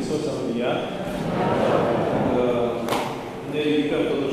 Hristos a înviat. Uh, Ne ridicăm totuși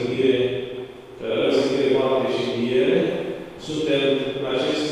moarte, răstignire, răstignire, moarte și înviere. Suntem în acest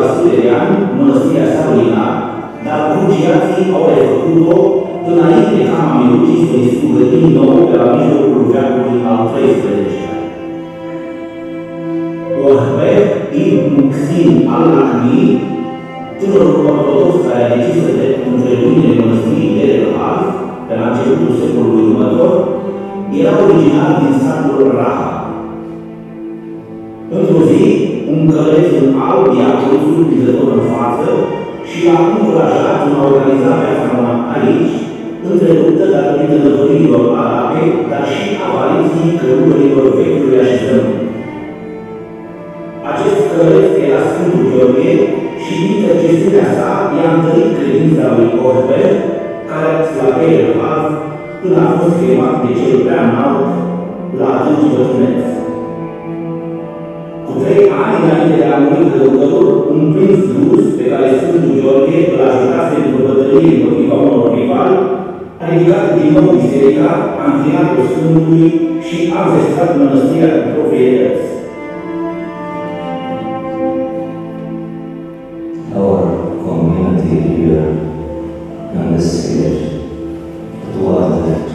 câteva sute de ani mănăstirea s-a ruinat, dar cruciații au refăcut-o înainte ca mamelucii să distrugă din nou pe la mijlocul veacului al XIII-lea. Orhbet ibn Xin al-Ahmi, tânărul ortodox care a decis să te întreprinde mănăstirii de Relhaz, pe la începutul secolului următor, era originar din satul Raha. Într-o zi, un Îngălezul alb i-a pus surprinzător în față și l-a încurajat în a organiza performa aici, întreruptă datorită năvărilor arabe, dar și avalizii călugărilor vechiului așezământ. Acest călăreț era Sfântul Gheorghe și din intercesiunea sa i-a întărit credința lui Orbe, care slabea el azi, când a fost chemat de cel prea înalt la adânci bătrânețe. Cu trei ani înainte de a muri călăutorul, un prins rus pe care Sfântul Gheorghe îl ajutase într-o bătălie împotriva unor rivali, a ridicat din nou biserica, a înclinat-o Sfântului și a vestat mănăstirea proprietăți. Our community here understands to others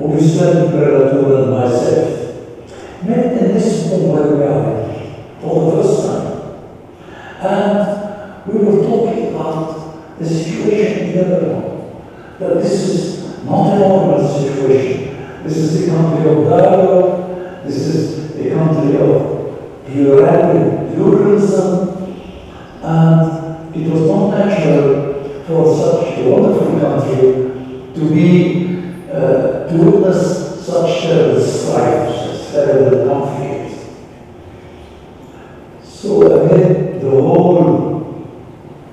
Augustin Imperator, and myself, met in this small gallery for the first time. And we were talking about the situation in Lebanon, that this is not a normal situation. This is a country of dialogue, this is a country of pluralism, and it was not natural for such a wonderful country to be, uh, to witness such terrible strife, terrible conflict. So amid the whole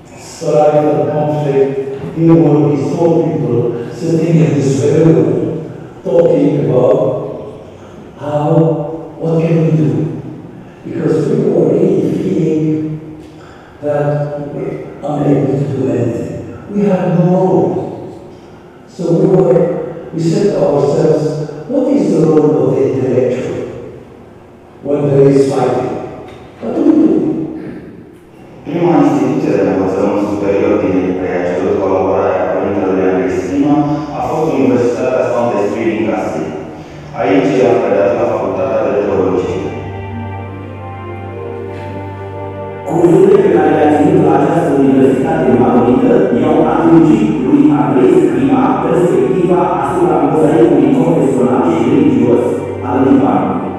strife and conflict, here were these four people sitting in this room, talking about how, what can we do? Because we were really feeling that we were unable to do anything. We have no role. So we were, we said to ourselves, what is the role of the intellectual when there is fighting? What do we do? Prima instituție de învățământ superior din care a cerut colaborarea Părintelui Andrei Stima a fost Universitatea Sfânt Esprit din Castil. Aici a predat la Facultatea de Teologie. Cursurile pe care le-a ținut la această universitate maronită i-au adâncit lui Andrei Scrima perspectiva asupra mozaicului confesional și religios al Libanului.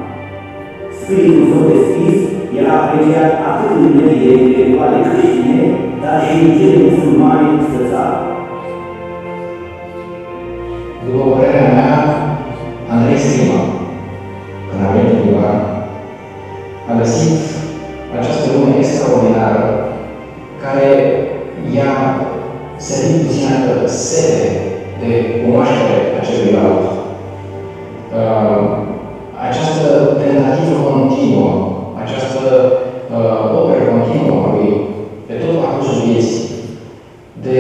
Spiritul său deschis era apreciat atât în mediile intelectuale creștine, dar și în cele musulmane de țară. După părerea mea, Andrei Sima, când a venit în Liban, a găsit această lume extraordinară care i-a servit puțin această sete de cunoaștere a celuilalt. Uh, această tentativă continuă, această uh, operă continuă a lui pe tot parcursul vieții de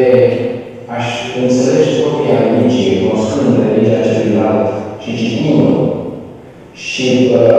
a-și înțelege propria religie, cunoscând religia celuilalt și citind și uh,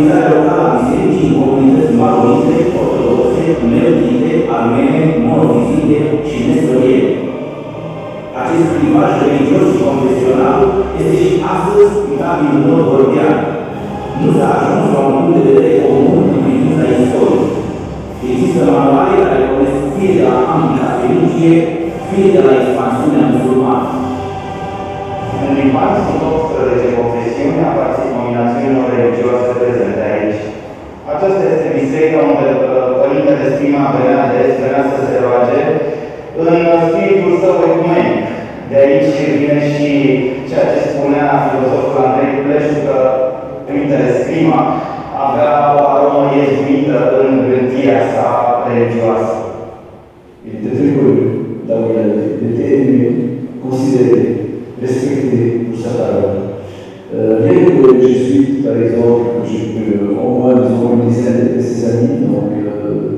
organizarea locală a bisericii în comunități maronite, ortodoxe, melodite, armene, monofizite și nestoriene. Acest limbaj religios și confesional este și astăzi uitabil în mod vorbean. Nu s-a ajuns la un punct de vedere comun în privința istoriei. Există manuale care vorbesc fie de la ambica felicie, fie de la expansiunea musulmană. În limbaj sunt 18 confesiuni, aparțin denominațiunilor religioase prezente aici. Aceasta este biserica unde uh, Părintele Sima Bernade sperea să se roage în spiritul său ecumenic. De aici vine și ceea ce spunea filozoful Andrei Pleșu că Părintele Sima avea o aromă iezuită în gândirea sa religioasă. Il trebuie la de termeni considerate, respecte, nu se Regule Iisus par exemple, je ses amis, donc euh,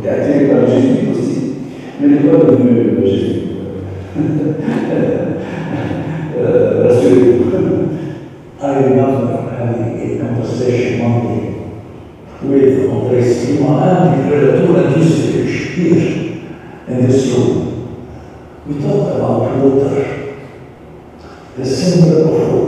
il est attiré par Jésus aussi. Mais pas devenu Jésus. Euh, euh, the. We talked about water, the symbol of water.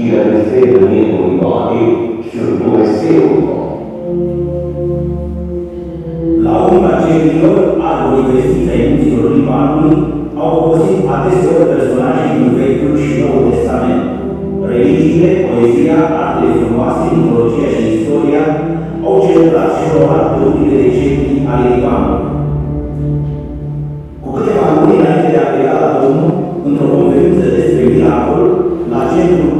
que avreferimento em nome surtua seu La urma cerilor, arborii vestiței Libanului au obosit adeseori personaje din Vechiul și Noul Testament. Religiile, poezia, artele frumoase, mitologia și istoria au generat și rorat de decenii ale Libanului. Cu câteva luni înainte de a pleca la Domnul, într-o conferință despre miracol, la centrul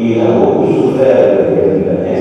e a poucos sufere,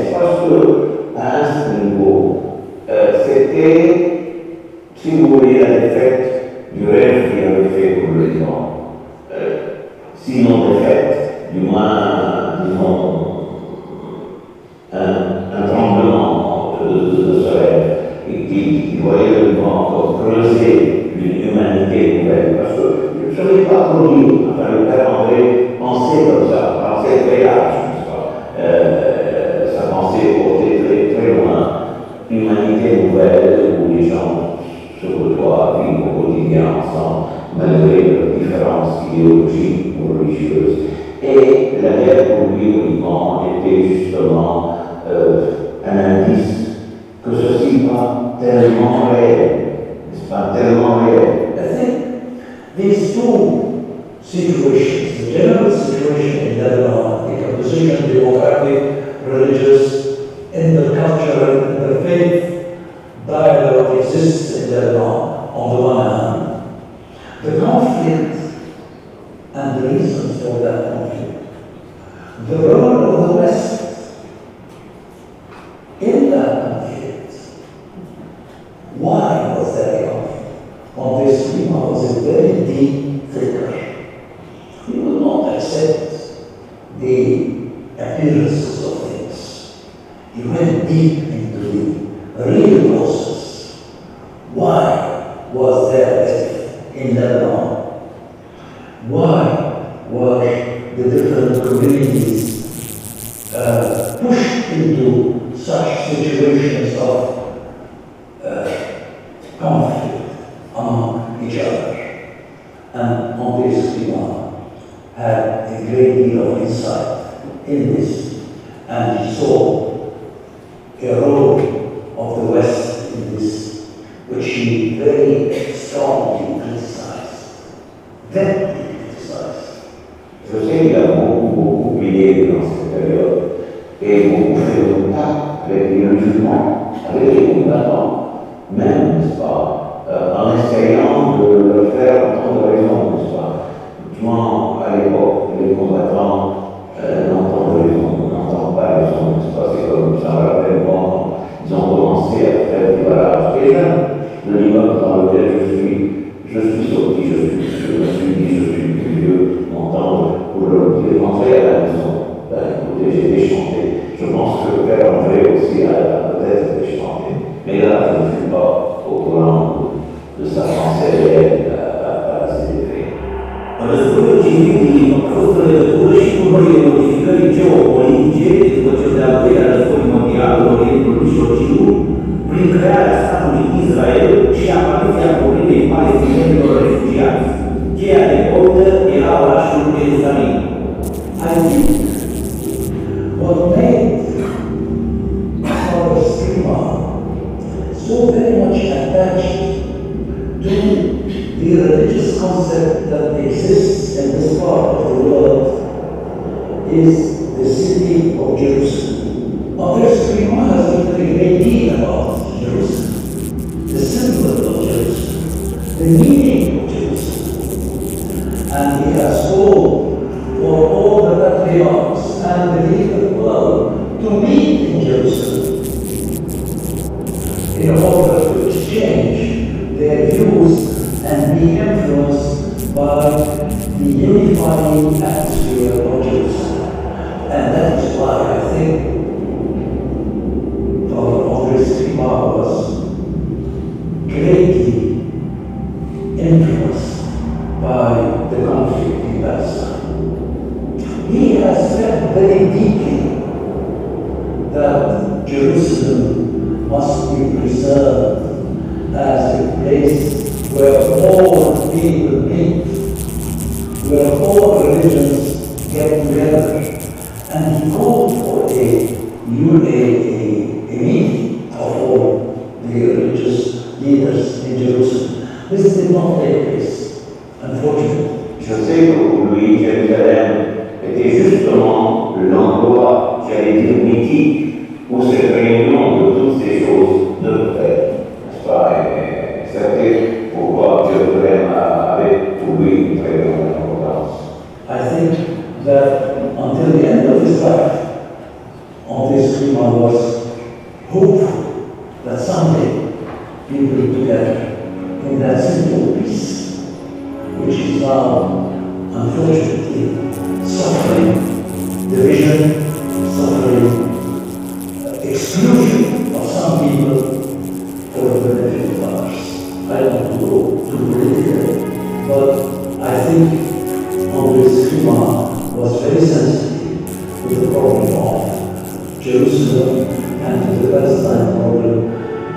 Jerusalem and to the Palestine problem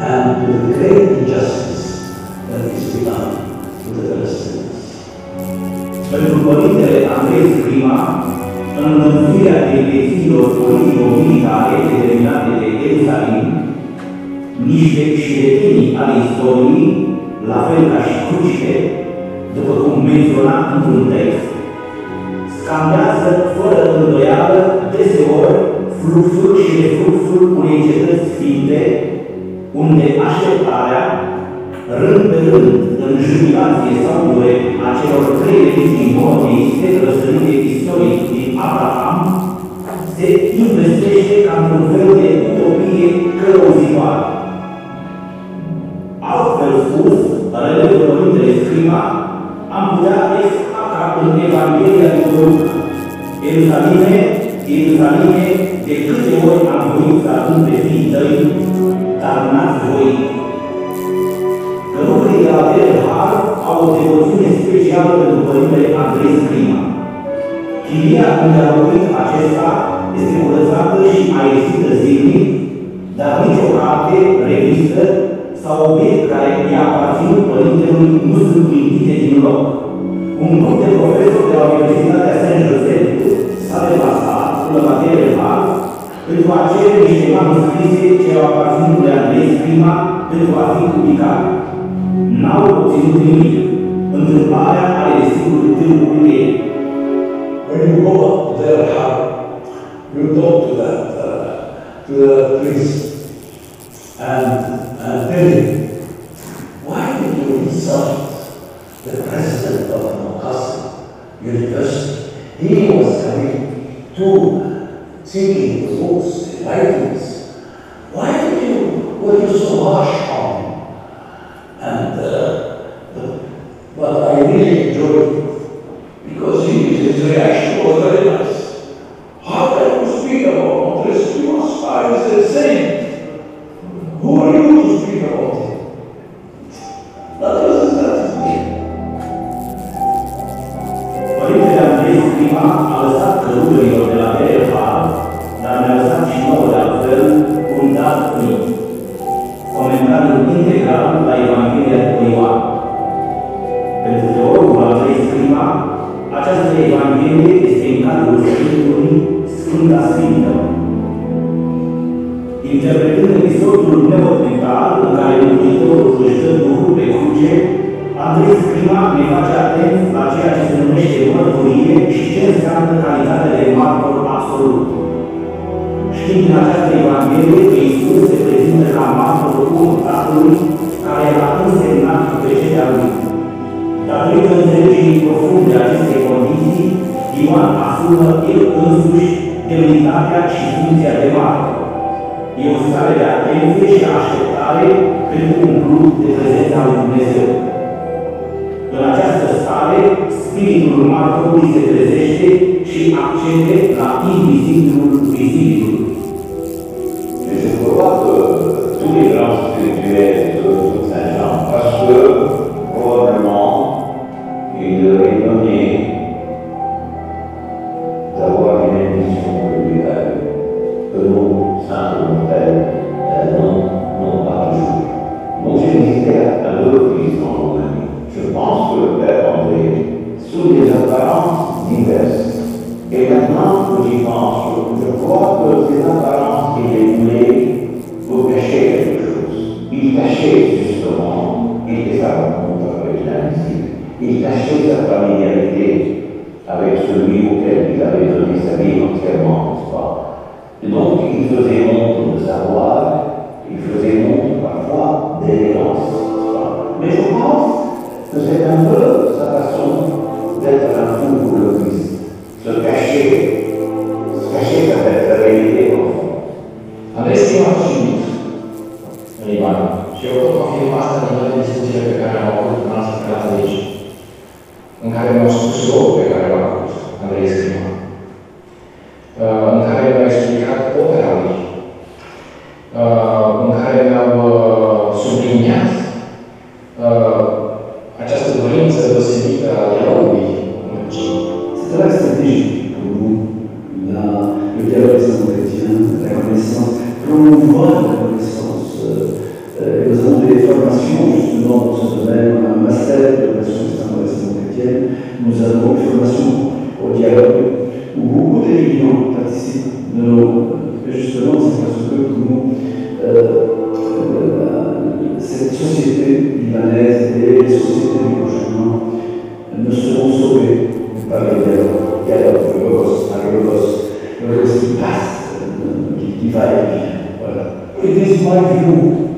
and to the great injustice that is being done to the Palestinians. Pentru Părintele Andrei Prima, înlănțuirea direcțiilor politico-militare determinate de Ierusalim, niște șiretenii ale istoriei, la fel ca și cruce, după cum menționa într-un text, scandează fără îndoială deseori fluxul și refluxul unei cetăți sfinte, unde așteptarea, rând pe rând, în jubilație sau dure a celor trei revizii monoteiste răsărite istoric din Abraham, se investește ca într-un fel de utopie călăuzitoare. Altfel spus, relev Părintele Scrima, am putea extra ca în Evanghelia lui Luc. Ierusalime, Ierusalime, de câte ori am voit să adun pe fiii tăi, dar n-ați voit. Că lucrurile de la Belhar au o devoțiune specială pentru Părintele Andrei Scrima. Chilia unde a locuit acesta este curățată și aerisită zilnic, dar nicio carte, revistă sau obiect care i-a aparținut Părintelui nu sunt plinite din loc. Un grup de profesori de la Universitatea Saint-Joseph s-a deplasat în materie Hart بالتوافير بالإمام الثالث كوافير الأنبياء فيما بالتوافير بكار ناو تنتمي انتظار على السيد التنمية When you go up their heart, you talk to that, uh, to the priest and, and tell him, why did you insult the president of Makassar University? He was coming to singing, with books, and writings. Why did you, were you so harsh on And uh, the, but I really enjoyed it because his reaction was very much divide. Well, it is my view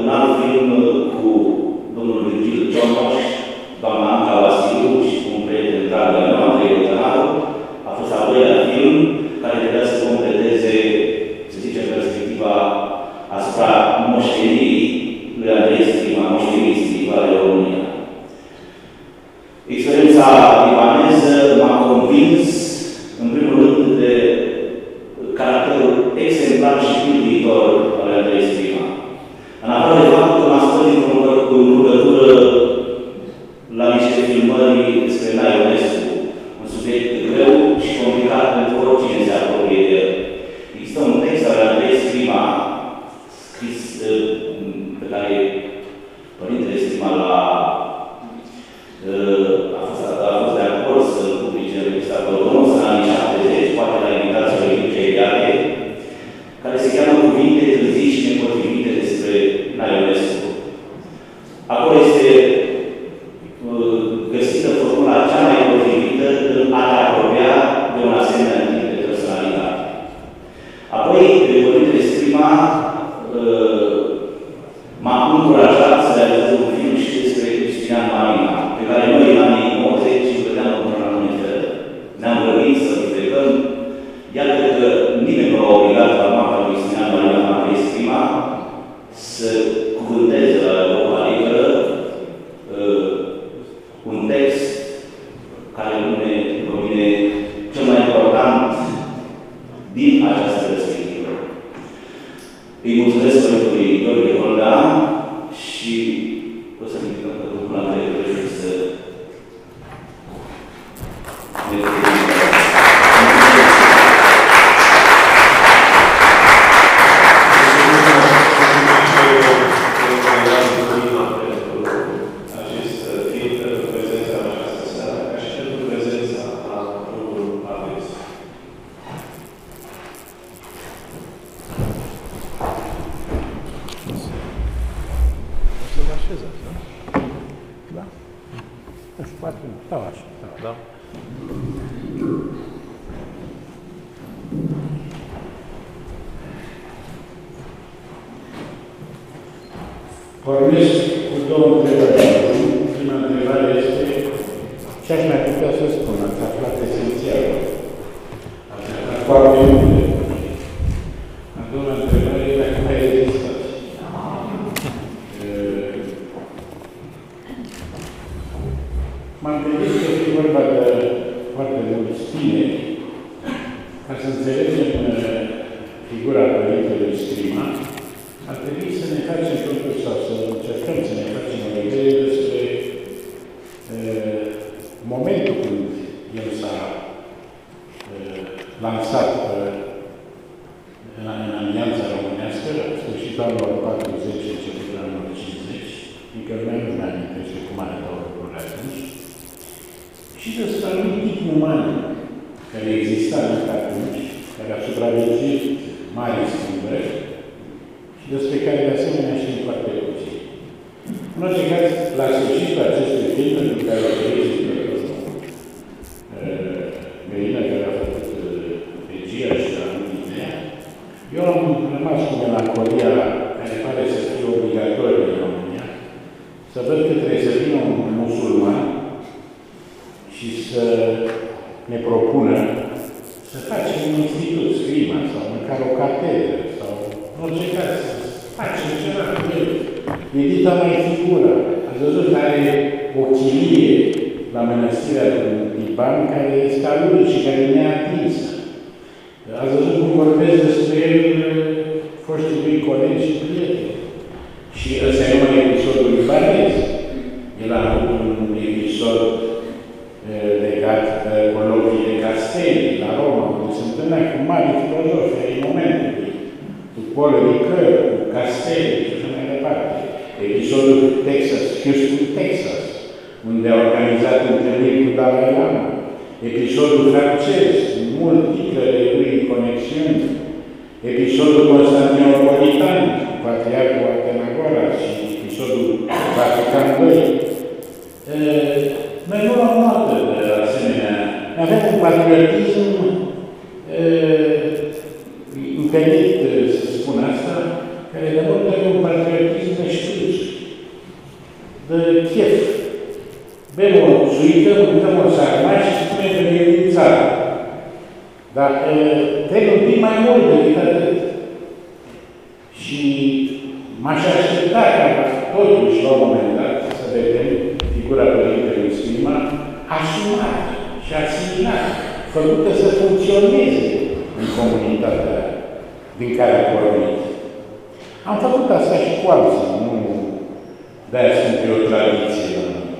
un alt film uh, cu domnul Virgil Ciombaș, doamna Anca Vasiliu și cu un prieten drag de sunt eu tradiție la noi.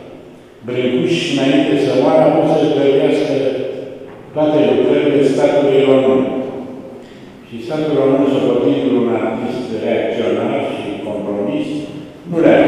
Brâncuși, înainte să moară, a pus să-și gădească toate lucrările statului român. Și statul român, socotindu-l un artist reacționar și compromis, nu le-a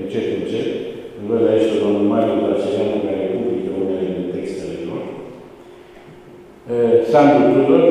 încet, încet. Îl văd aici pe domnul Mariu Brasileanu, care publică unele din textele lor. Eh, Sandu Tudor,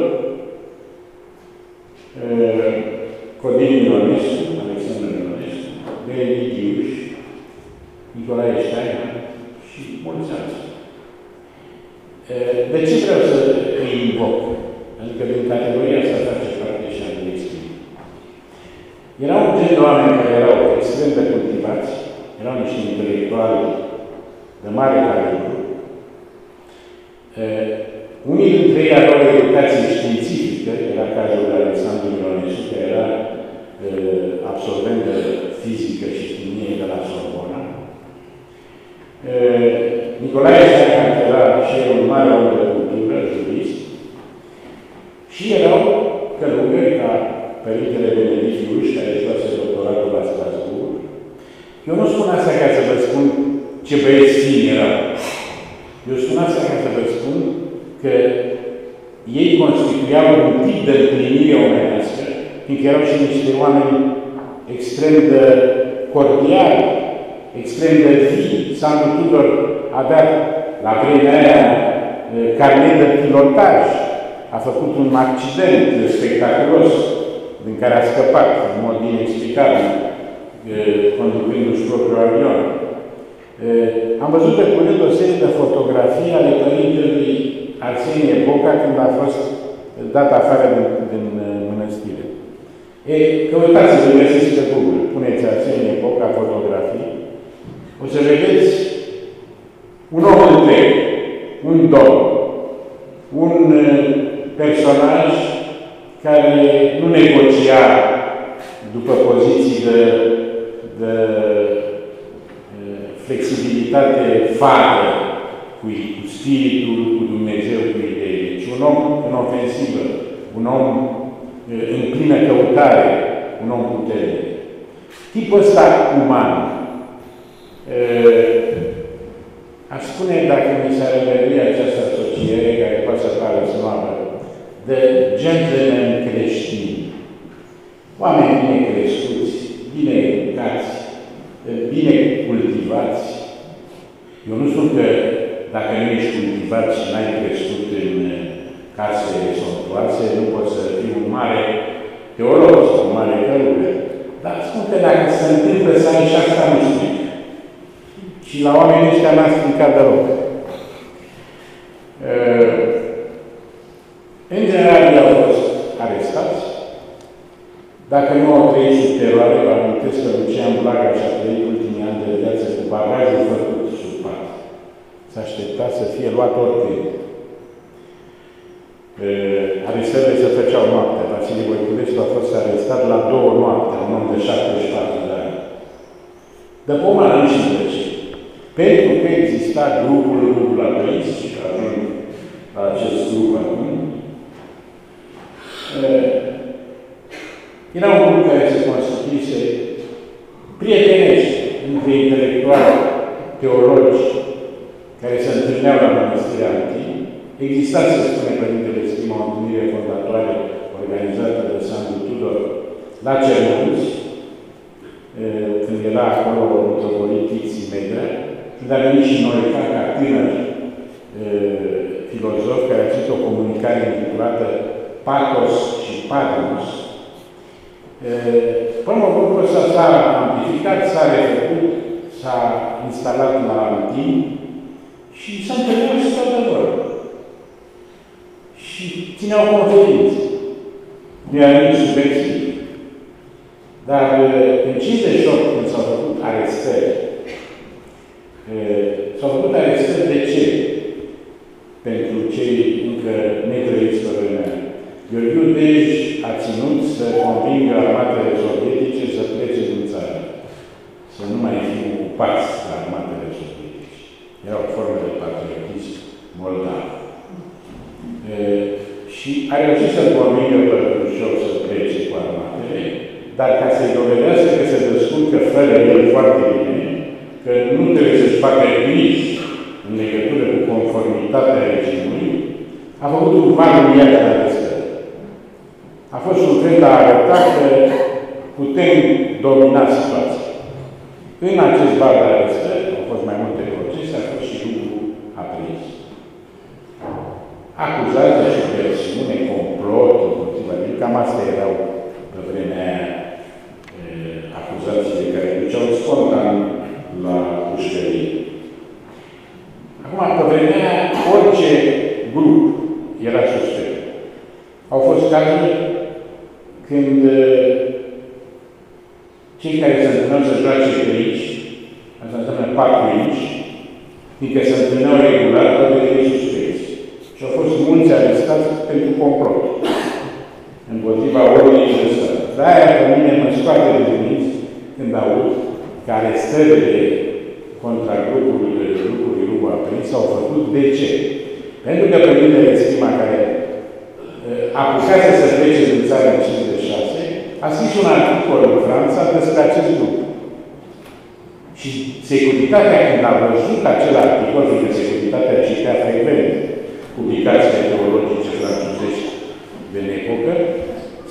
patrici, fiindcă se întâlneau regulat adeverii suspecți. Și au fost mulți arestați pentru complot împotriva ordinii de stat. De-aia pe mine mă scoate de dinți când aud că arestările contra grupului lucruri Rubu Aprin s-au făcut. De ce? Pentru că părintele Schima, care uh, apucase să plece din țară în 56, a scris un articol în Franța despre acest lucru. Și securitatea, când am văzut acel articol, fiindcă securitatea citea frecvent publicații teologice franțuzești de epocă,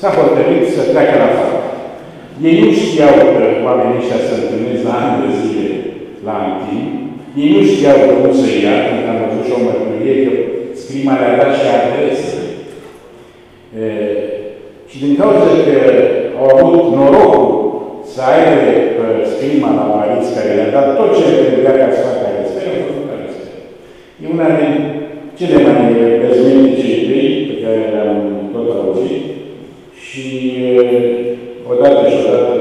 s-a hotărât să treacă la fapt. Ei nu știau că oamenii ăștia se întâlnesc la ani de zile la Antin, ei nu știau cum să ia, când am văzut și o mărturie, că scrima le-a dat și adresă. E, și din cauza că au avut norocul să aibă uh, scrima la Paris, care le-a dat tot ce trebuia ca să facă Aristotel, a făcut Aristotel. E una din cele mai bezmitice idei pe care le-am tot auzit și odată și odată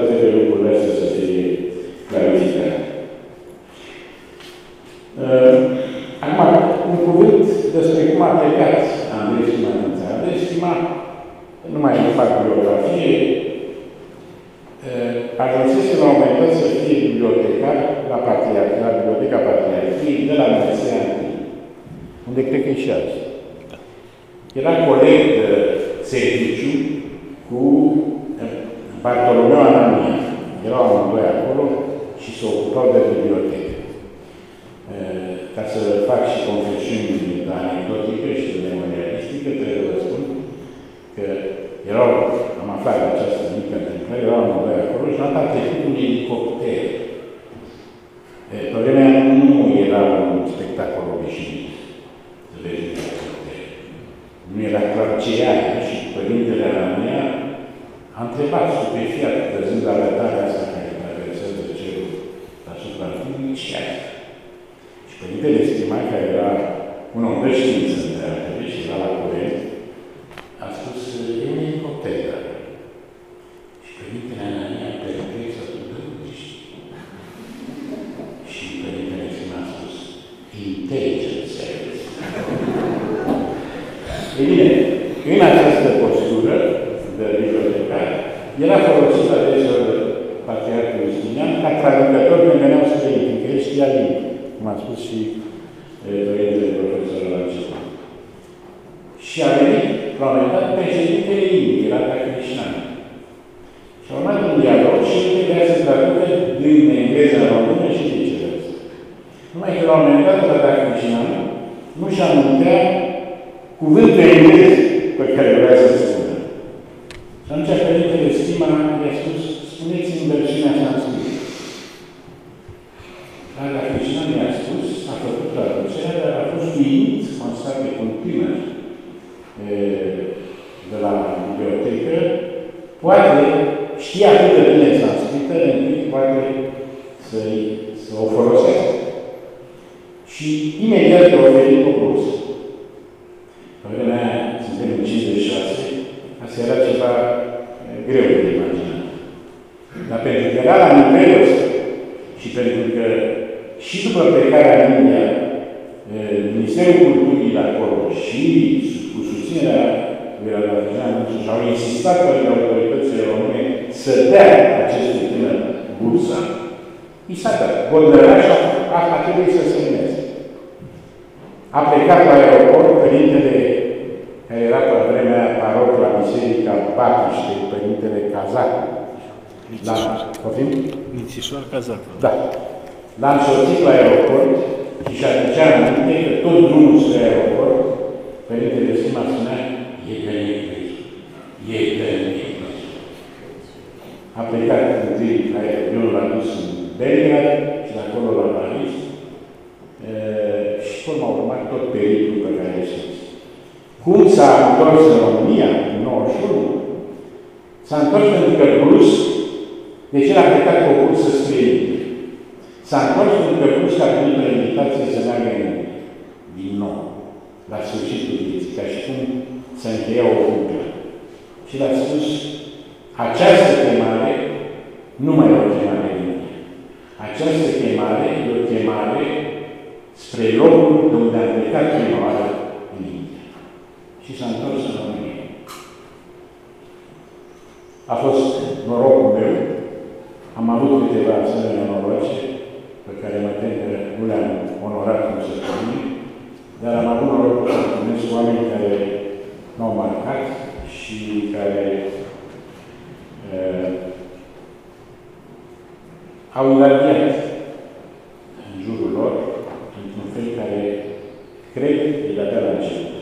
cred că de la început.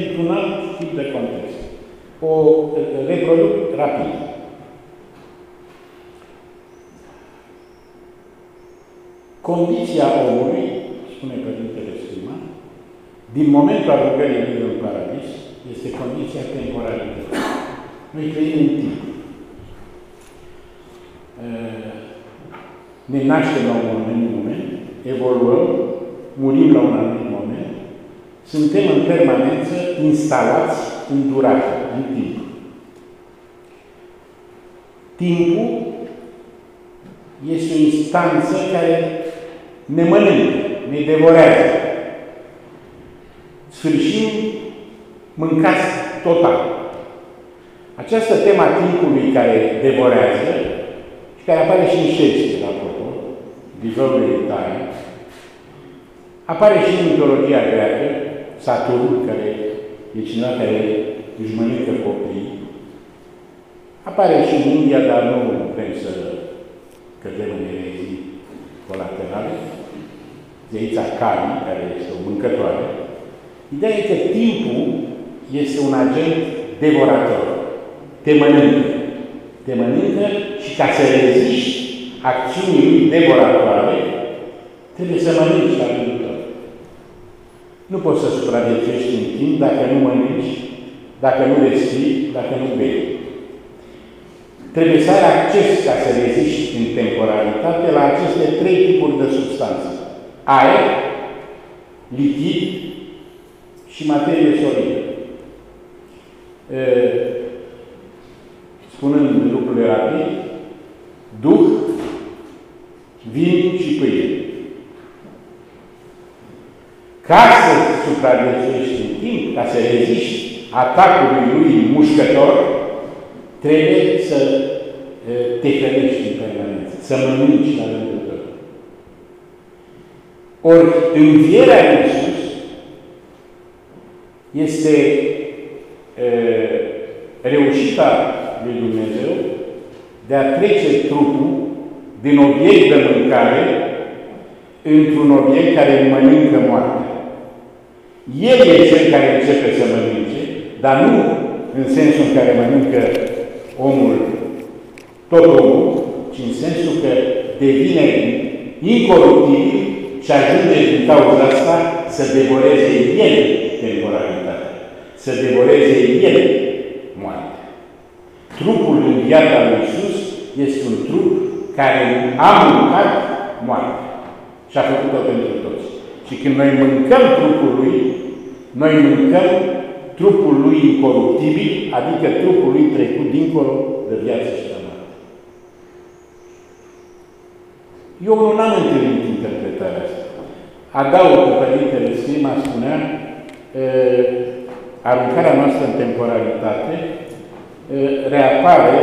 Eucaristie într-un alt tip de context. O reproduc rapid. Condiția omului, spune Părintele Sfânt, din momentul arugării lui în paradis, este condiția temporalității. Noi trăim în timp. Ne naștem la un moment, evoluăm, murim la un anumit suntem în permanență instalați în durată, în timp. Timpul este o instanță care ne mănâncă, ne devorează. Sfârșim mâncați total. Această tema timpului care devorează și care apare și în Shakespeare, apropo, Divăului Taia, apare și în mitologia greacă, Saturn, care e cineva care își mănâncă copiii, apare și în India, dar nu vrem să cădem în erezii colaterale, zeița Kali, care este o mâncătoare, Ideea e că timpul este un agent devorator. Te mănâncă. Te mănâncă și ca să reziști acțiunii lui devoratoare, trebuie să mănânci la rândul tău. Nu poți să supraviețuiești în timp dacă nu mănânci, dacă nu respiri, dacă nu bei. Trebuie să ai acces ca să reziști în temporalitate la aceste trei tipuri de substanțe. Aer, lichid și materie solidă. Spunând lucrurile rapid, duh, vin și pâine. Ca să supraviețuiești în timp, ca să reziști atacului lui mușcător, trebuie să te ferești în permanență, să mănânci la rândul tău. Ori învierea lui Iisus este uh, reușita lui Dumnezeu de a trece trupul din obiect de mâncare într-un obiect care mănâncă moartea. El e cel care începe să mănânce, dar nu în sensul în care mănâncă omul, tot omul, ci în sensul că devine incoruptibil și ajunge din cauza asta să devoreze el temporalitatea, să devoreze el moartea. Trupul înviat al lui Iisus este un trup care a mâncat moartea și a făcut-o pentru toți. Și când noi mâncăm trupul lui, noi mâncăm trupul lui incoruptibil, adică trupul lui trecut dincolo de viață și de moarte. Eu nu am întâlnit interpretarea asta. Adaug că Părintele Sfima spunea uh, aruncarea noastră în temporalitate uh, reapare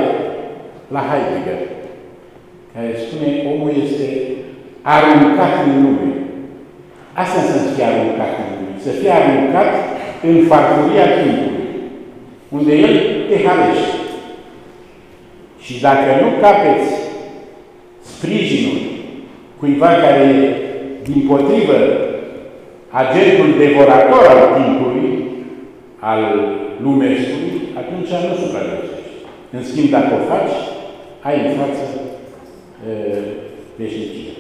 la Heidegger, care spune omul este aruncat în lume. Asta înseamnă să fie aruncat în lume. Să fie aruncat în farfuria timpului, unde el te halește. Și dacă nu capeți sprijinul cuiva care e, din potrivă, agentul devorator al timpului, al lumescului, atunci nu supraviețuiești. În schimb, dacă o faci, ai în față veșnicie.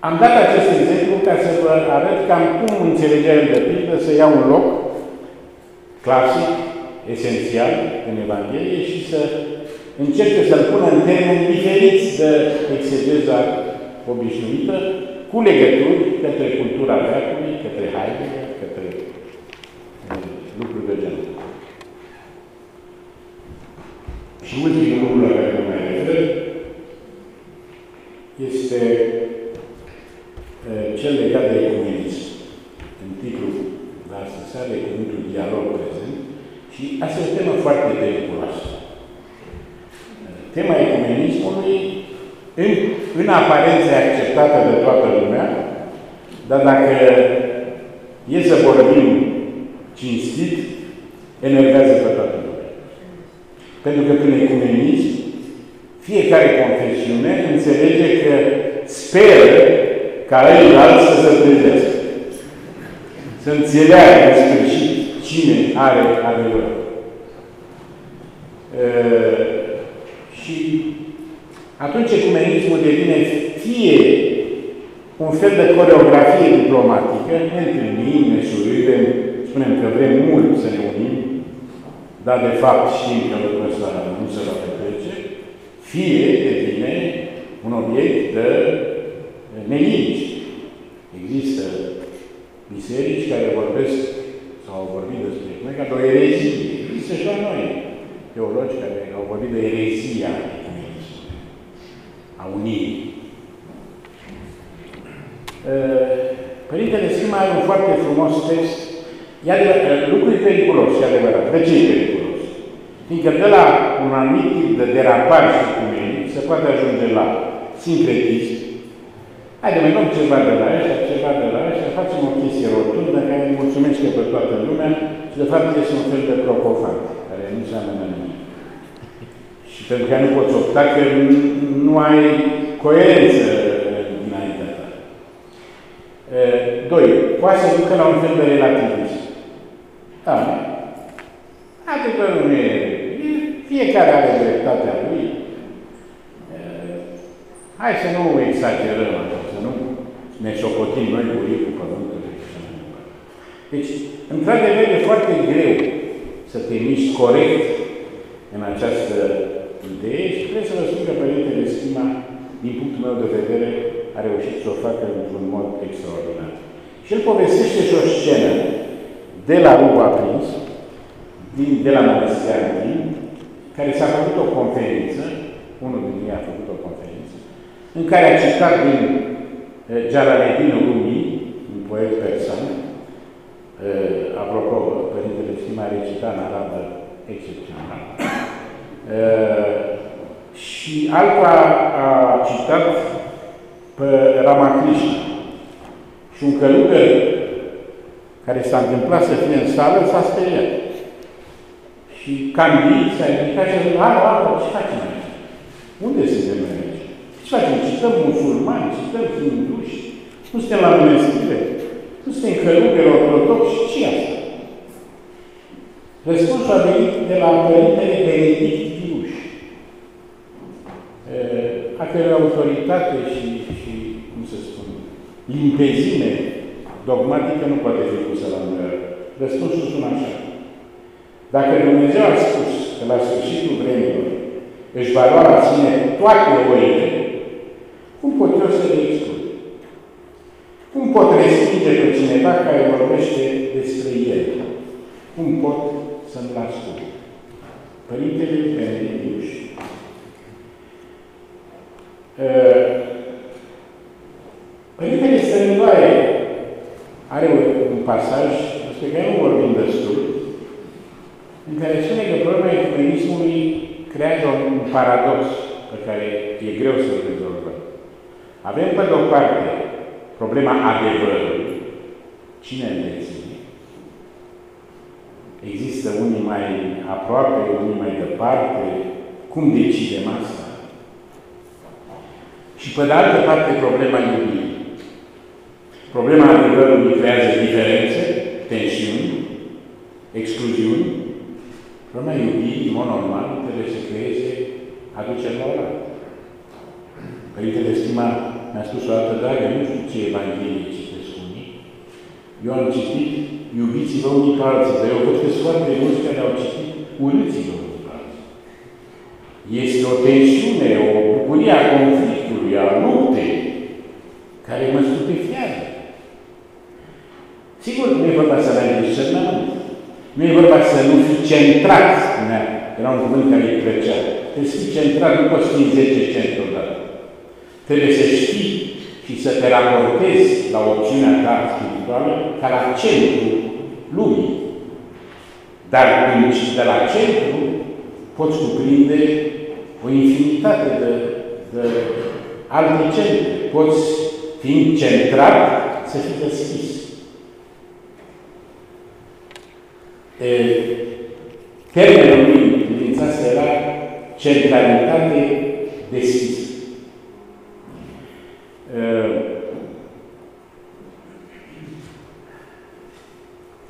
Am dat acest exemplu ca să vă arăt cam cum înțelegea el de pildă să ia un loc clasic, esențial în Evanghelie și să încerce să-l pună în termeni diferiți de exegeza obișnuită, cu legături către cultura veacului, către Heidegger, către uh, lucruri de genul. Și ultimul lucru la care mă mai refer este uh, cel legat de ecumenism. În titlul de astăzi are cuvântul dialog prezent și asta e o temă foarte periculoasă. Uh, tema ecumenismului în, în aparență acceptată de toată lumea, dar dacă e să vorbim cinstit, enervează pe toată lumea. Pentru că prin ecumenism, fiecare confesiune înțelege că speră ca ei alți să se trezească. Să înțeleagă în sfârșit cine are adevăr. Uh, și atunci ecumenismul devine fie un fel de coreografie diplomatică, ne întâlnim, ne surâdem, spunem că vrem mult să ne unim, dar de fapt știm că lucrul ăsta nu se va petrece, fie devine un obiect de neliniște. Există biserici care vorbesc sau au vorbit despre noi ca de o erezie. Există și la noi teologi care au vorbit de erezia a unirii. Părintele Schima are un foarte frumos text. E adevărat, lucrul e periculos, e adevărat. De ce e periculos? Fiindcă de la un anumit tip de derapar și cumenic se poate ajunge la sincretism. Haide, mai luăm ceva de la ăștia, ceva de la ăștia, facem o chestie rotundă care mulțumește pe toată lumea și de fapt este un fel de propofant, care nu seamănă nimic. Și pentru că nu poți opta că nu ai coerență înaintea ta. Doi, poate să ducă la un fel de relativism. Da, adevărul nu e, fiecare are dreptatea lui. Hai să nu exagerăm așa, să nu ne socotim noi cu pământul și așa mai departe. Deci, într-adevăr, e foarte greu să te miști corect în această idee și trebuie să vă spun că Părintele Schima, din punctul meu de vedere, a reușit să o facă într-un mod extraordinar. Și el povestește și o scenă de la Rugul Aprins, din, de la Mănăstirea Antin, care s-a făcut o conferință, unul din ei a făcut o conferință, în care a citat din eh, Jalaluddin Rumi, un poet persan, eh, apropo, Părintele Schima a recitat în arabă excepțional. Uh, și alta a citat pe Ramakrishna. Și un călugăr care s-a întâmplat să fie în sală s-a speriat. Și Candid s-a ridicat și a zis, alo, alo, ce facem aici? Unde suntem noi aici? Ce facem? Cităm musulmani, cităm hinduși, nu suntem la mănăstire, nu suntem călugări ortodoxi, ce asta? Răspunsul a venit de la Părintele Benedict Diuș, a cărui autoritate și, și, cum să spun, limpezime dogmatică nu poate fi pusă la îndoială. Răspunsul sună așa. Dacă Dumnezeu a spus că la sfârșitul vremilor își va lua la sine toate oile, cum pot eu să le exclud? Cum pot respinge pe cineva care vorbește despre el? Cum pot să-mi ascult? Părintele Benedictiuș. Părintele Stăniloae are un pasaj despre care nu vorbim destul, în care spune că problema ecumenismului creează un paradox pe care e greu să-l rezolvăm. Avem, pe de-o parte, problema adevărului. Cine îl deține? Există există unii mai aproape, unii mai departe, cum decidem asta? Și pe de altă parte, problema iubirii. Problema adevărului creează diferențe, tensiuni, excluziuni. Problema iubirii, în mod normal, trebuie să creeze aduceri la oaltă. Părintele Stima mi-a spus o dată, dragă, nu știu ce Evanghelie citesc unii. Eu am citit, iubiți-vă unii pe alții, dar eu văd că sunt foarte mulți care au citit, urâți-vă unii pe alții. Este o tensiune, o bucurie a conflictului, a luptei, care mă stupefiază. Sigur, nu e vorba să ai discernământ. Nu e vorba să nu fiți centrat, spunea. Era un cuvânt care îi plăcea. Trebuie să fiți centrat, nu poți fi în 10 centri odată. Trebuie să știi și să te raportezi la opțiunea ta spirituală ca la centru lumii. Dar când de la centru poți cuprinde o infinitate de, de alte centre. Poți, fiind centrat, să fii deschis. Termenul lui privința asta era centralitate deschisă.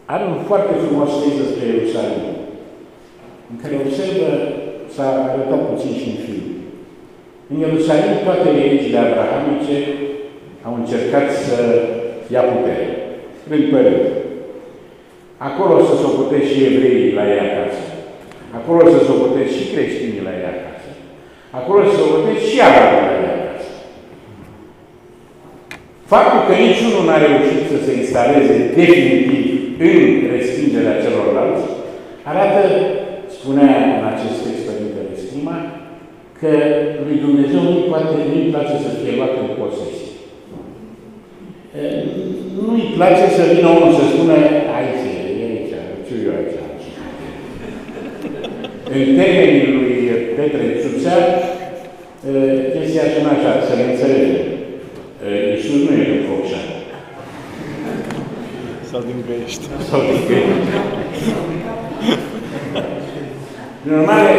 Are un foarte frumos text despre Ierusalim, în care observă, s-a arătat puțin și în film. În Ierusalim toate religiile abrahamice au încercat să ia putere, rând pe rând. Acolo să socotesc și evreii la ei acasă. Acolo să socotesc și creștinii la ei acasă. Acolo să socotesc și arabii la ei acasă. Faptul că niciunul n-a reușit să se instaleze definitiv în respingerea celorlalți, arată, spunea în acest text Părintele Schima, că lui Dumnezeu nu poate, nu-i place să fie luat în posesie. Nu-i place să vină unul să spună, aici e, e aici, ce eu aici. În termenii lui Petre Țuțea, chestia sună așa, să ne înțelegem. Iisus nu e în Focșani. Sau din Găiești. Sau din Găiești. În urmare,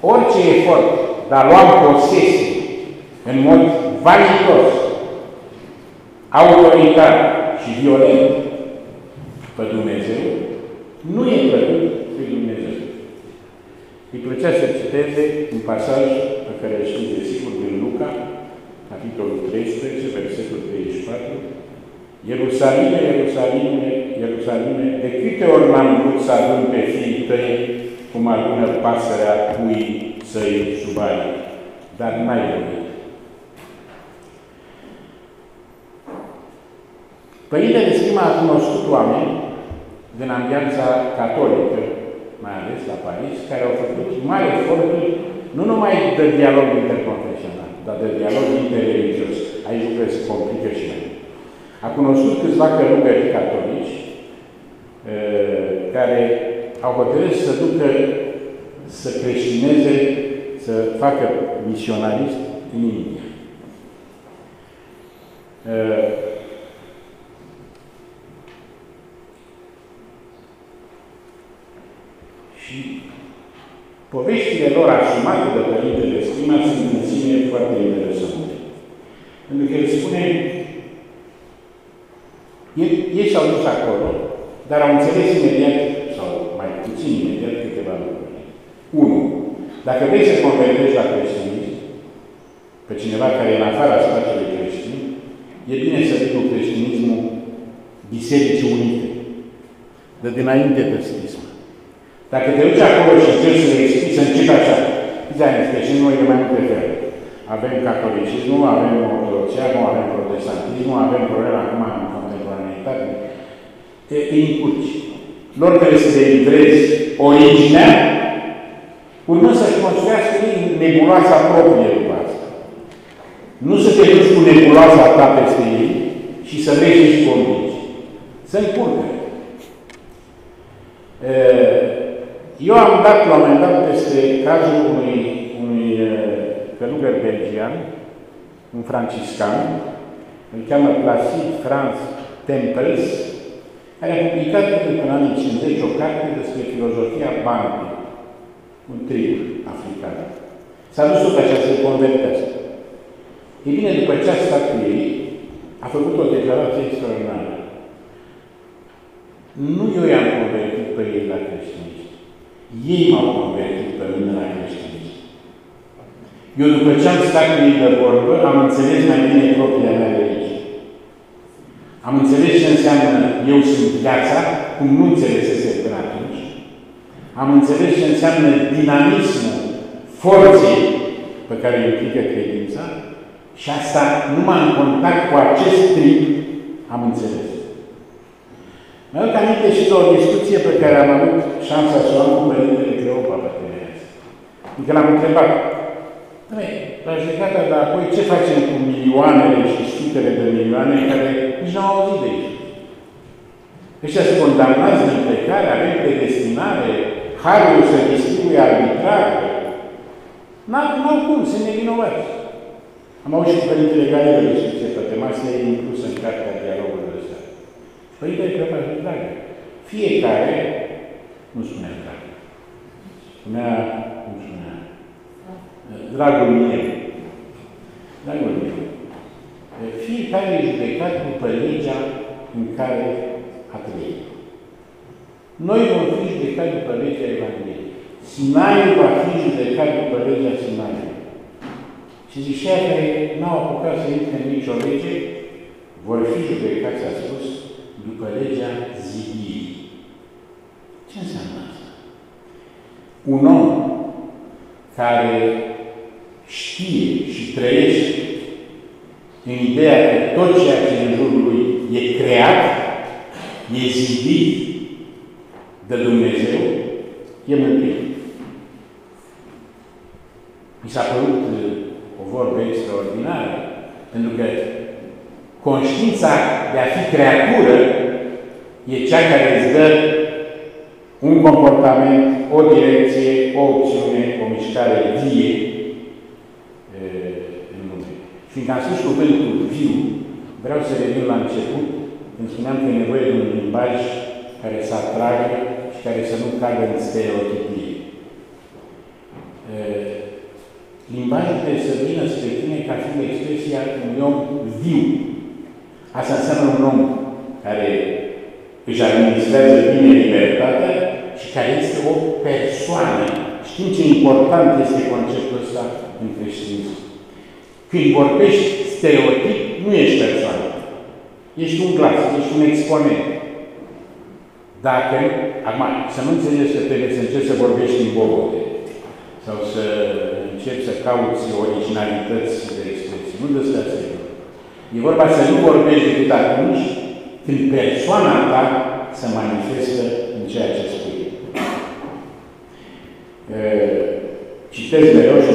orice efort de a lua posesie în mod vanitos, autoritar și violent pe Dumnezeu, nu e plăcut lui Dumnezeu. Îi plăcea să citeze un pasaj pe care îl știți de sigur din Luca, capitolul 13, versetul 34, Ierusalime, Ierusalime, Ierusalime, de câte ori m-am vrut să adun pe fiii tăi, cum adună pasărea pui săi sub arii, dar n-ai venit. Părintele Schima a cunoscut oameni din ambianța catolică, mai ales la Paris, care au făcut mari eforturi nu numai de dialog interconfesional, dar de dialog interreligios. Aici lucrurile se complică și mai. A cunoscut câțiva călugări catolici care au hotărât să ducă, să creștineze, să facă misionarist în India. Și poveștile lor asumate de Părintele Schima sunt în sine foarte interesante. Pentru că el spune, ei, ei s-au dus acolo, dar au înțeles imediat, sau mai puțin imediat, câteva lucruri. Unu, dacă vrei să convertești la creștinism, pe cineva care e în afara spațiului creștin, e bine să vii cu creștinismul Bisericii Unite, de dinainte de schismă. Dacă te duci acolo și încerci să le explici, să începi așa. Zice, creștinismul e mai multe feluri. Avem catolicismul, avem ortodoxianul, avem protestantismul, avem problema acum în contemporaneitate. Te încurci. Lor trebuie să te livrezi originea, urmând să-și construiască nebuloasa proprie după asta. Nu să te duci cu nebuloasa ta peste ei și să vrei și convingi. Să încurcă. Eu am dat la un moment dat peste cazul unui, unui călugăr belgian, un franciscan, îl cheamă Placide Franz Tempels, care a publicat în anii 50 o carte despre filozofia banului, un tribu african. S-a dus tot așa să convertească. E bine, după ce a stat cu ei, a făcut o declarație extraordinară. Nu eu i-am convertit pe ei la creștinism. Ei m-au convertit pe mine la creștinism. Eu după ce am stat cu ei de vorbă, am înțeles mai bine propria mea religie. Am înțeles ce înseamnă eu sunt viața, cum nu înțelesese până atunci. Am înțeles ce înseamnă dinamismul forței pe care îi implică credința și asta numai în contact cu acest trip am înțeles. Mă aduc aminte și de o discuție pe care am avut șansa să o am cu Părintele Cleopa pe TV. Adică l-am întrebat, Păi, la judecata, dar apoi ce facem cu milioanele și sutele de milioane care nici nu au auzit de ei? Ăștia sunt condamnați din plecare, avem predestinare, harul să distribuie arbitrar. N-au cum, sunt nevinovați. Am auzit și cu Părintele Galilă discuție pe tema asta, e inclus în cartea dialogului ăsta. Părintele Cleopa zice, dragă, fiecare, nu spunea dragă, spunea, cum spunea, dragul meu, dragul meu, fiecare e judecat după legea în care a trăit. Noi vom fi judecați după legea Evangheliei. Sinaiul va fi judecat după legea Sinaiului. Și zicea că n-au apucat să intre în nicio lege, vor fi judecați, a spus, după legea zidirii. Ce înseamnă asta? Un om care știe și trăiește în ideea că tot ceea ce în jurul lui e creat, e zidit de Dumnezeu, e mântuit. Mi s-a părut o vorbă extraordinară, pentru că conștiința de a fi creatură e cea care îți dă un comportament, o direcție, o opțiune, o mișcare vie în lume. Fiindcă am spus cuvântul viu, vreau să revin la început, când spuneam că e nevoie de un limbaj care să atragă și care să nu cadă în stereotipie. Limbajul trebuie să vină spre tine ca fiind expresia unui om viu. Asta înseamnă un om care își administrează bine libertatea și care este o persoană. Știm ce important este conceptul ăsta în creștinism. Când vorbești stereotip, nu ești persoană. Ești un glas, ești un exponent. Dacă, acum, să nu înțelegeți că trebuie să încerci să vorbești în bogote sau să încerci să cauți originalități de expresie. Nu despre asta e E vorba să nu vorbești decât atunci când persoana ta se manifestă în ceea ce spui. Citesc mereu și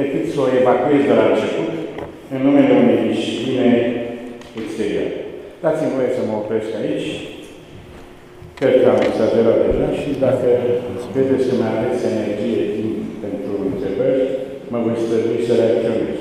decât să o evacuezi de la început în numele unei discipline exterioare. Dați-mi voie să mă opresc aici. Cred că am exagerat deja și dacă credeți că mai aveți energie, timp pentru întrebări, mă voi strădui să reacționez.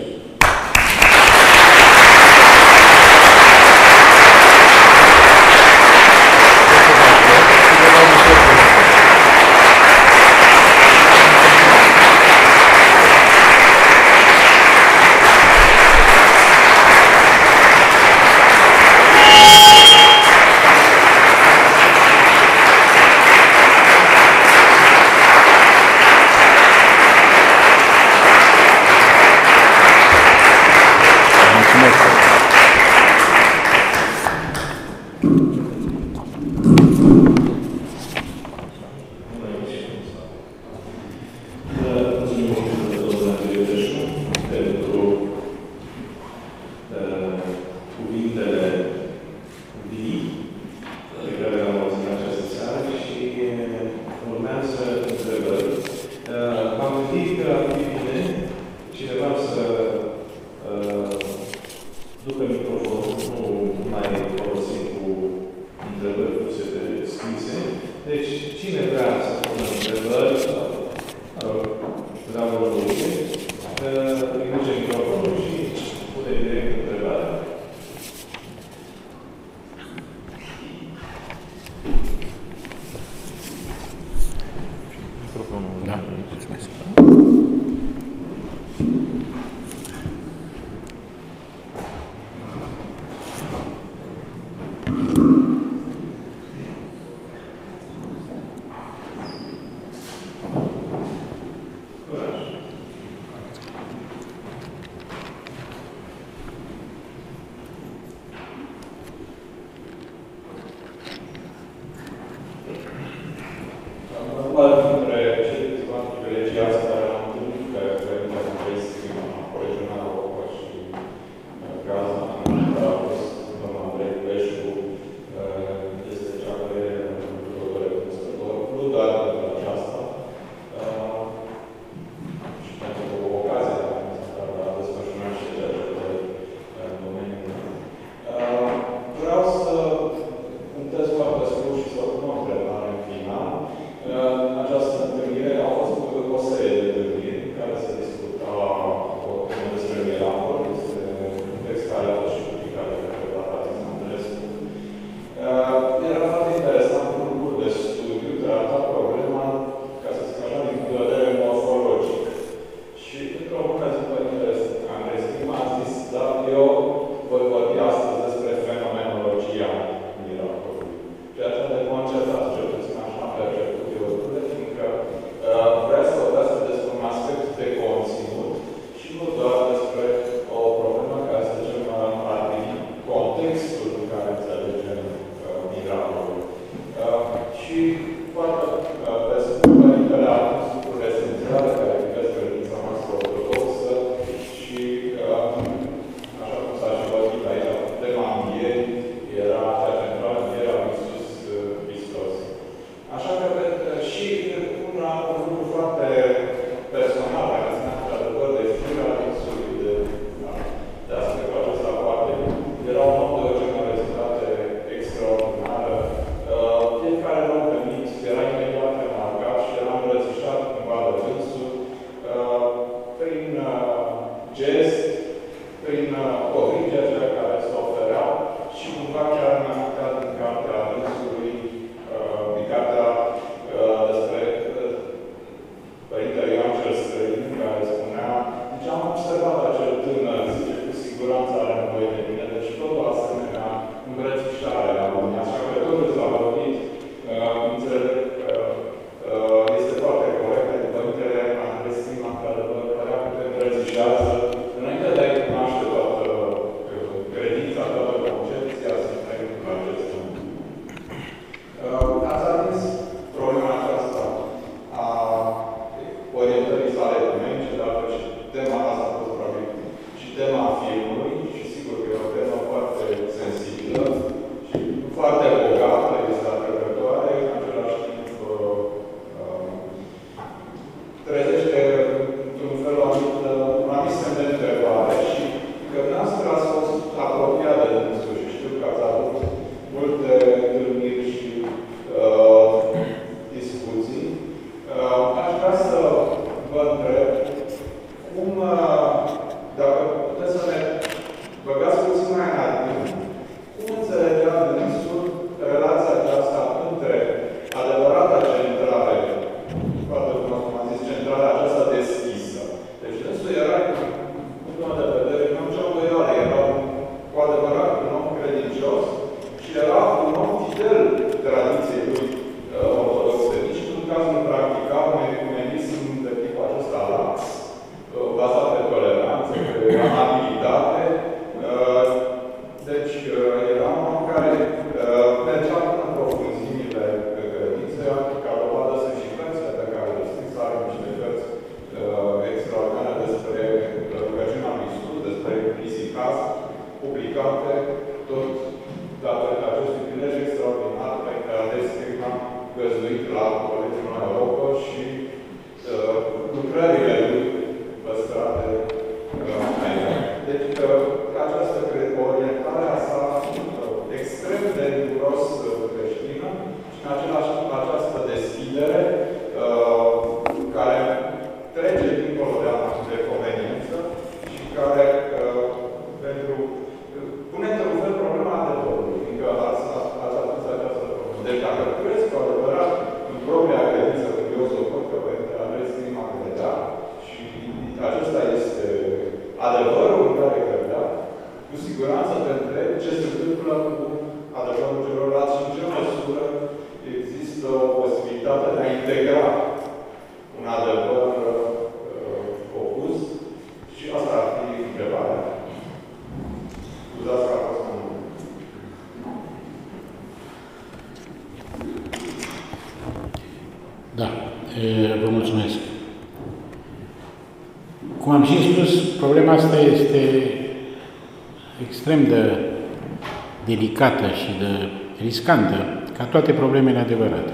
Delicată și de riscantă, ca toate problemele adevărate.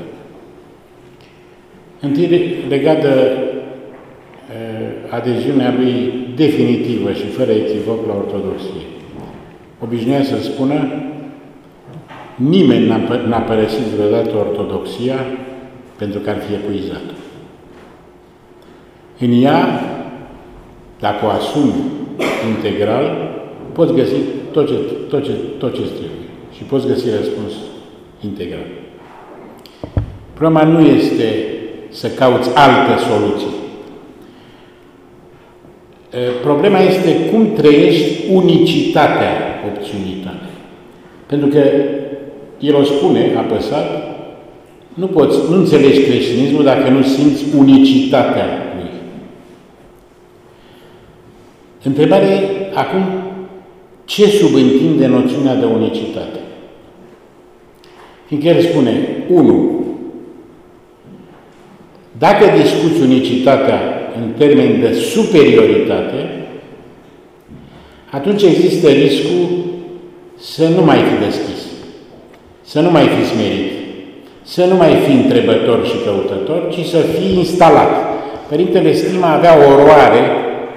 Întâi legat de e, adeziunea lui definitivă și fără echivoc la ortodoxie. Obișnuia să spună, nimeni n-a, pă- n-a părăsit vreodată ortodoxia pentru că ar fi epuizat. În ea, dacă o asumi integral, poți găsi tot ce, tot ce, tot ce trebuie și poți găsi răspuns integral. Problema nu este să cauți alte soluții. E, Problema este cum trăiești unicitatea opțiunii tale. Pentru că el o spune, apăsat, nu poți, nu înțelegi creștinismul dacă nu simți unicitatea lui. Întrebarea e, acum, ce subîntinde noțiunea de unicitate? Fiindcă el spune, 1. Dacă discuți unicitatea în termeni de superioritate, atunci există riscul să nu mai fi deschis, să nu mai fi smerit, să nu mai fi întrebător și căutător, ci să fii instalat. Părintele Stima avea o oroare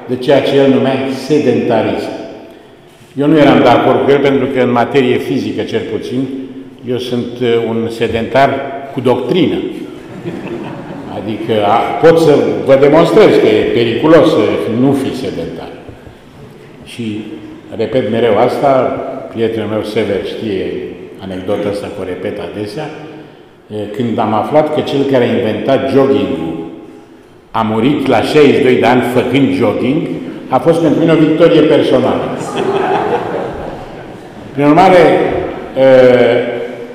de ceea ce el numea sedentarism. Eu nu eram de acord cu el pentru că în materie fizică, cel puțin, eu sunt uh, un sedentar cu doctrină. Adică a, pot să vă demonstrez că e periculos să nu fii sedentar. Și repet mereu asta, prietenul meu Sever știe anecdota asta că o repet adesea, când am aflat că cel care a inventat jogging a murit la 62 de ani făcând jogging, a fost pentru mine o victorie personală. Prin urmare,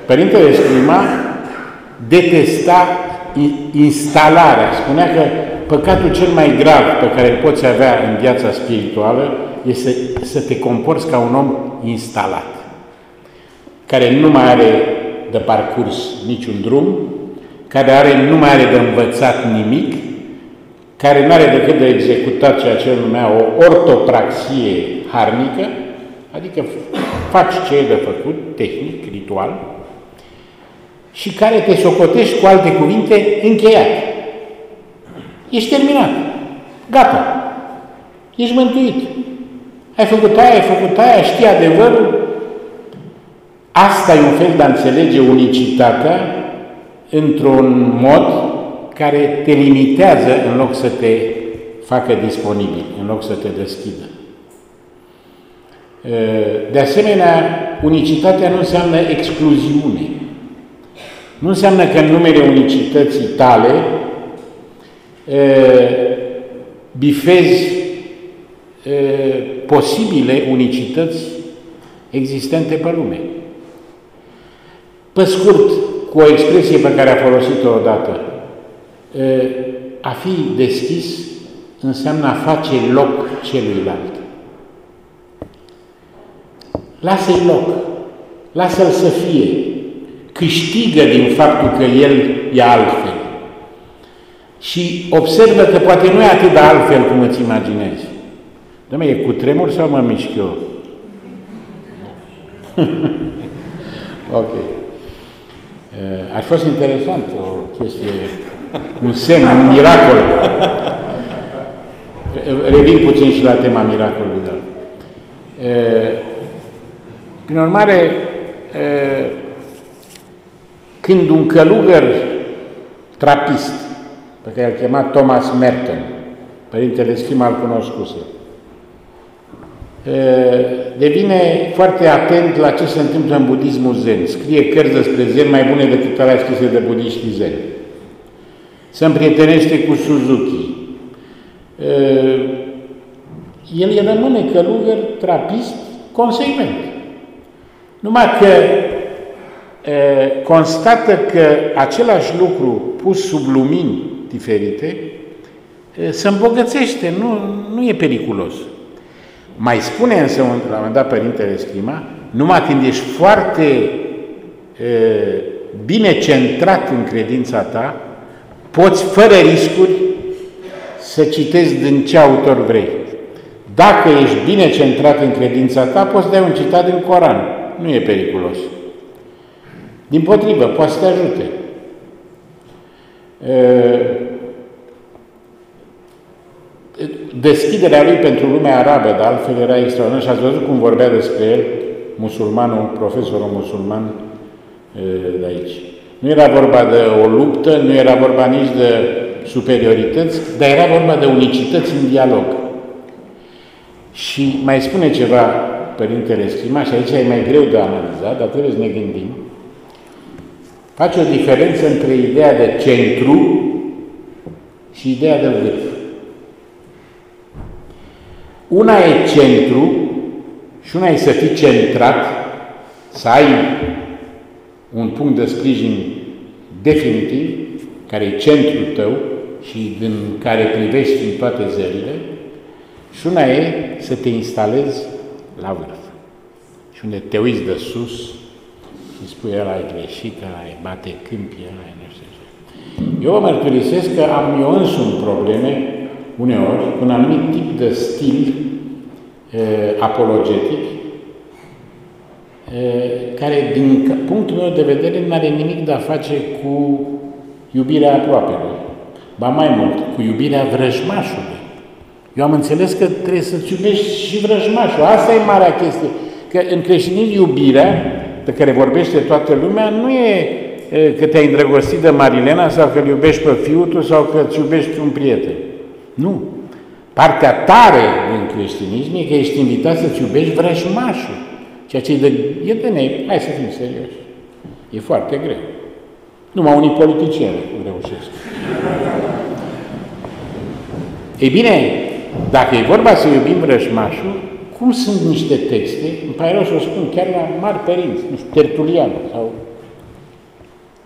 Părintele Scrima detesta instalarea. Spunea că păcatul cel mai grav pe care îl poți avea în viața spirituală este să te comporți ca un om instalat, care nu mai are de parcurs niciun drum, care are, nu mai are de învățat nimic, care nu are decât de executat ceea ce el numea o ortopraxie harnică, adică faci ce e de făcut, tehnic, ritual, și care te socotești cu alte cuvinte încheiat. Ești terminat. Gata. Ești mântuit. Ai făcut aia, ai făcut aia, știi adevărul. Asta e un fel de a înțelege unicitatea într-un mod care te limitează în loc să te facă disponibil, în loc să te deschidă. De asemenea, unicitatea nu înseamnă excluziune. Nu înseamnă că în numele unicității tale bifezi posibile unicități existente pe lume. Pe scurt, cu o expresie pe care a folosit-o odată, a fi deschis înseamnă a face loc celuilalt. Lasă-i loc, lasă-l să fie, câștigă din faptul că el e altfel. Și observă că poate nu e atât de altfel cum îți imaginezi. Dom'le, e cu tremur sau mă mișc eu? ok. Ar fi fost interesant o chestie, un semn, un miracol. Revin puțin și la tema miracolului, dar. Prin urmare, când un călugăr trapist, pe care îl chema Thomas Merton, Părintele Schima îl cunoscuse, devine foarte atent la ce se întâmplă în budismul zen. Scrie cărți despre zen mai bune decât alea scrise de budiști zen. Se împrietenește cu Suzuki. El rămâne călugăr, trapist, consecvent. Numai că e, constată că același lucru pus sub lumini diferite e, se îmbogățește, nu, nu e periculos. Mai spune însă la un moment dat Părintele Schima, numai când ești foarte e, bine centrat în credința ta, poți fără riscuri să citezi din ce autor vrei. Dacă ești bine centrat în credința ta, poți dai un citat din Coran. Nu e periculos. Din potrivă, poate să te ajute. Deschiderea lui pentru lumea arabă, de altfel, era extraordinar și ați văzut cum vorbea despre el musulmanul, profesorul musulman de aici. Nu era vorba de o luptă, nu era vorba nici de superiorități, dar era vorba de unicități în dialog. Și mai spune ceva Părintele Schima, și aici e mai greu de analizat, dar trebuie să ne gândim. Face o diferență între ideea de centru și ideea de vârf. Una e centru și una e să fii centrat, să ai un punct de sprijin definitiv, care e centrul tău și din care privești în toate zările, și una e să te instalezi la vârf. Și unde te uiți de sus și spui, ăla e greșit, ăla e bate câmpii, ăla e nu știu ce. Eu vă mărturisesc că am eu însumi probleme, uneori, cu un anumit tip de stil e, apologetic, care, din punctul meu de vedere, nu are nimic de a face cu iubirea aproapelui. Ba mai mult, cu iubirea vrăjmașului. Eu am înțeles că trebuie să-ți iubești și vrăjmașul. Asta e marea chestie. Că în creștinism iubirea, pe care vorbește toată lumea, nu e că te-ai îndrăgostit de Marilena sau că îl iubești pe fiul tu sau că îți iubești un prieten. Nu. Partea tare din creștinism e că ești invitat să-ți iubești vrăjmașul. Ceea ce e de, e de ne... Hai să fim serioși. E foarte greu. Numai unii politicieni reușesc. Ei bine, dacă e vorba să iubim vrăjmașul, cum sunt niște texte, îmi pare rău să o spun, chiar la mari părinți, nu știu, Tertulian sau...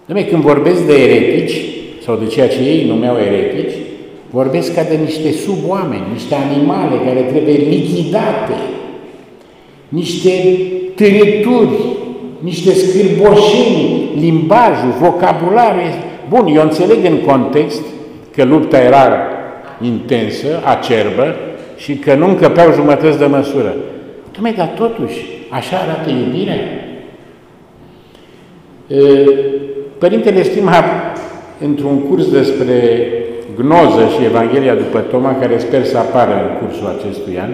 Dom'le, când vorbesc de eretici, sau de ceea ce ei numeau eretici, vorbesc ca de niște suboameni, niște animale care trebuie lichidate, niște târături, niște scârboșeni, limbajul, vocabularul. Bun, eu înțeleg în context că lupta era intensă, acerbă și că nu încăpeau jumătăți de măsură. Dom'le, dar totuși, așa arată iubirea? Părintele Stima, într-un curs despre gnoză și Evanghelia după Toma, care sper să apară în cursul acestui an,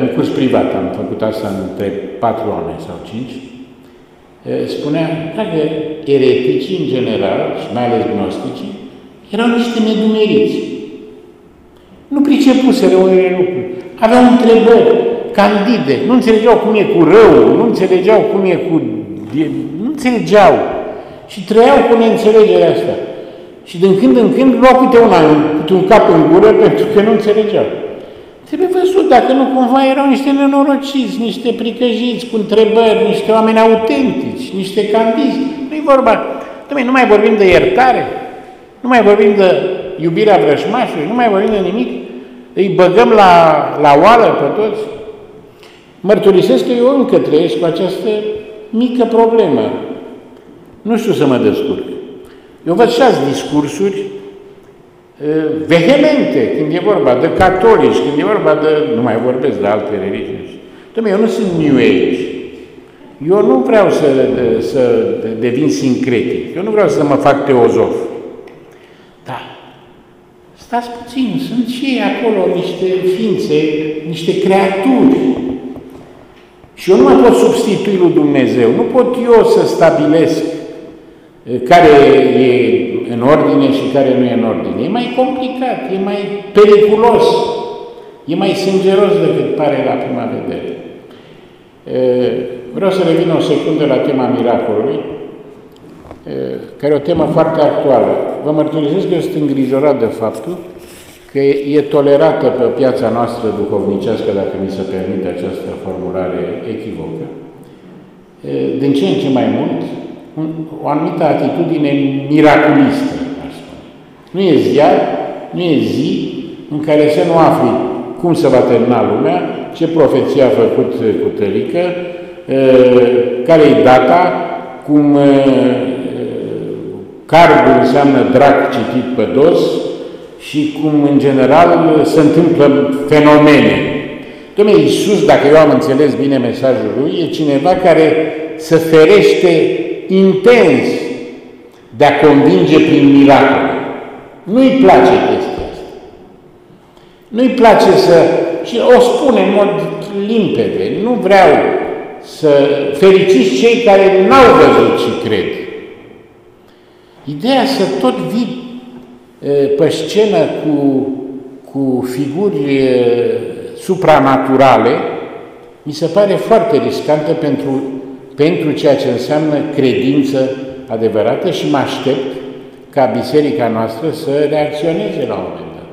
un curs privat, am făcut asta între patru oameni sau cinci, spunea că ereticii în general, și mai ales gnosticii, erau niște nedumeriți. Nu pricepuseră unele lucruri. Aveau întrebări candide, nu înțelegeau cum e cu rău, nu înțelegeau cum e cu... nu înțelegeau. Și trăiau cu neînțelegerea asta. Și din când în când luau câte una, câte un cap în gură pentru că nu înțelegeau. Trebuie văzut dacă nu cumva erau niște nenorociți, niște pricăjiți cu întrebări, niște oameni autentici, niște candizi. Nu-i vorba. Dom'le, nu mai vorbim de iertare, nu mai vorbim de iubirea vrăjmașului, nu mai vorbim de nimic. Îi băgăm la, la oală pe toți. Mărturisesc că eu încă trăiesc cu această mică problemă. Nu știu să mă descurc. Eu văd șase discursuri vehemente când e vorba de catolici, când e vorba de... nu mai vorbesc de alte religii. Dom'le, eu nu sunt New Age. Eu nu vreau să, să devin sincretic. Eu nu vreau să mă fac teozof. Da. Stați puțin, sunt și ei acolo niște ființe, niște creaturi. Și eu nu mai pot substitui lui Dumnezeu. Nu pot eu să stabilesc care e în ordine și care nu e în ordine. E mai complicat, e mai periculos, e mai sângeros decât pare la prima vedere. Vreau să revin o secundă la tema miracolului, care e o temă foarte actuală. Vă mărturisesc că eu sunt îngrijorat de faptul că e tolerată pe piața noastră duhovnicească, dacă mi se permite această formulare echivocă, din ce în ce mai mult, o anumită atitudine miraculistă, aș spune. Nu e ziar, nu e zi în care să nu afli cum se va termina lumea, ce profeție a făcut cu tărică, care e data, cum cardul înseamnă drac citit pe dos și cum în general se întâmplă fenomene. Dom'le, Iisus, dacă eu am înțeles bine mesajul lui, e cineva care se ferește intens de a convinge prin miracole. Nu-i place chestia asta. Nu-i place să... Și o spune în mod limpede. Nu vreau să fericiți cei care n-au văzut și cred. Ideea să tot vii pe scenă cu, cu figuri supranaturale mi se pare foarte riscantă pentru, pentru ceea ce înseamnă credință adevărată și mă aștept ca biserica noastră să reacționeze la un moment dat.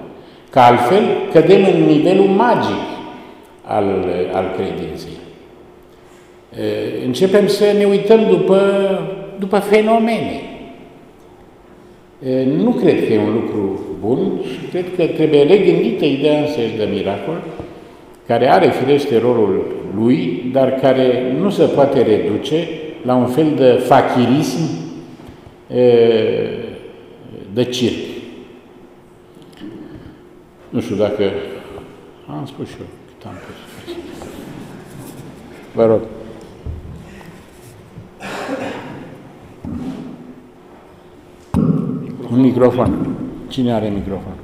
Că altfel cădem în nivelul magic al, al credinței. Începem să ne uităm după, după fenomene. Nu cred că e un lucru bun și cred că trebuie regândită ideea însăși de miracol, care are firește rolul lui, dar care nu se poate reduce la un fel de fachirism de circ. Nu știu dacă... Am spus și eu cât am pus. Vă rog. Un microfon. Cine are microfon?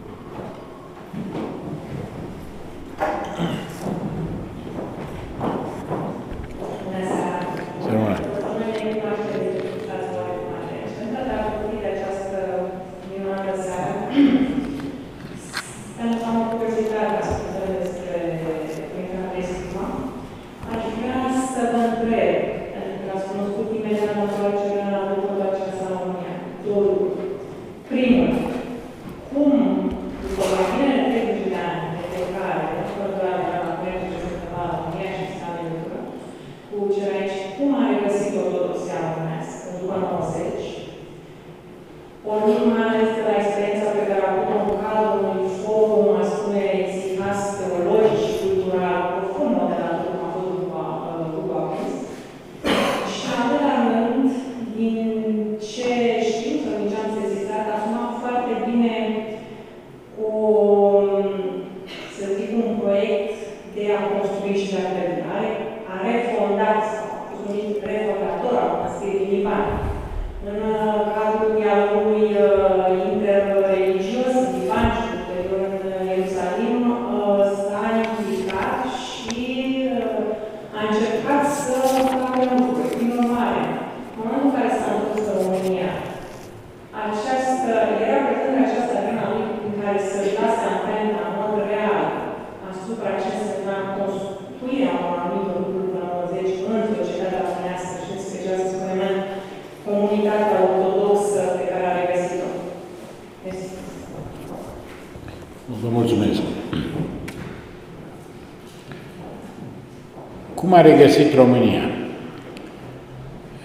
Cum a regăsit România?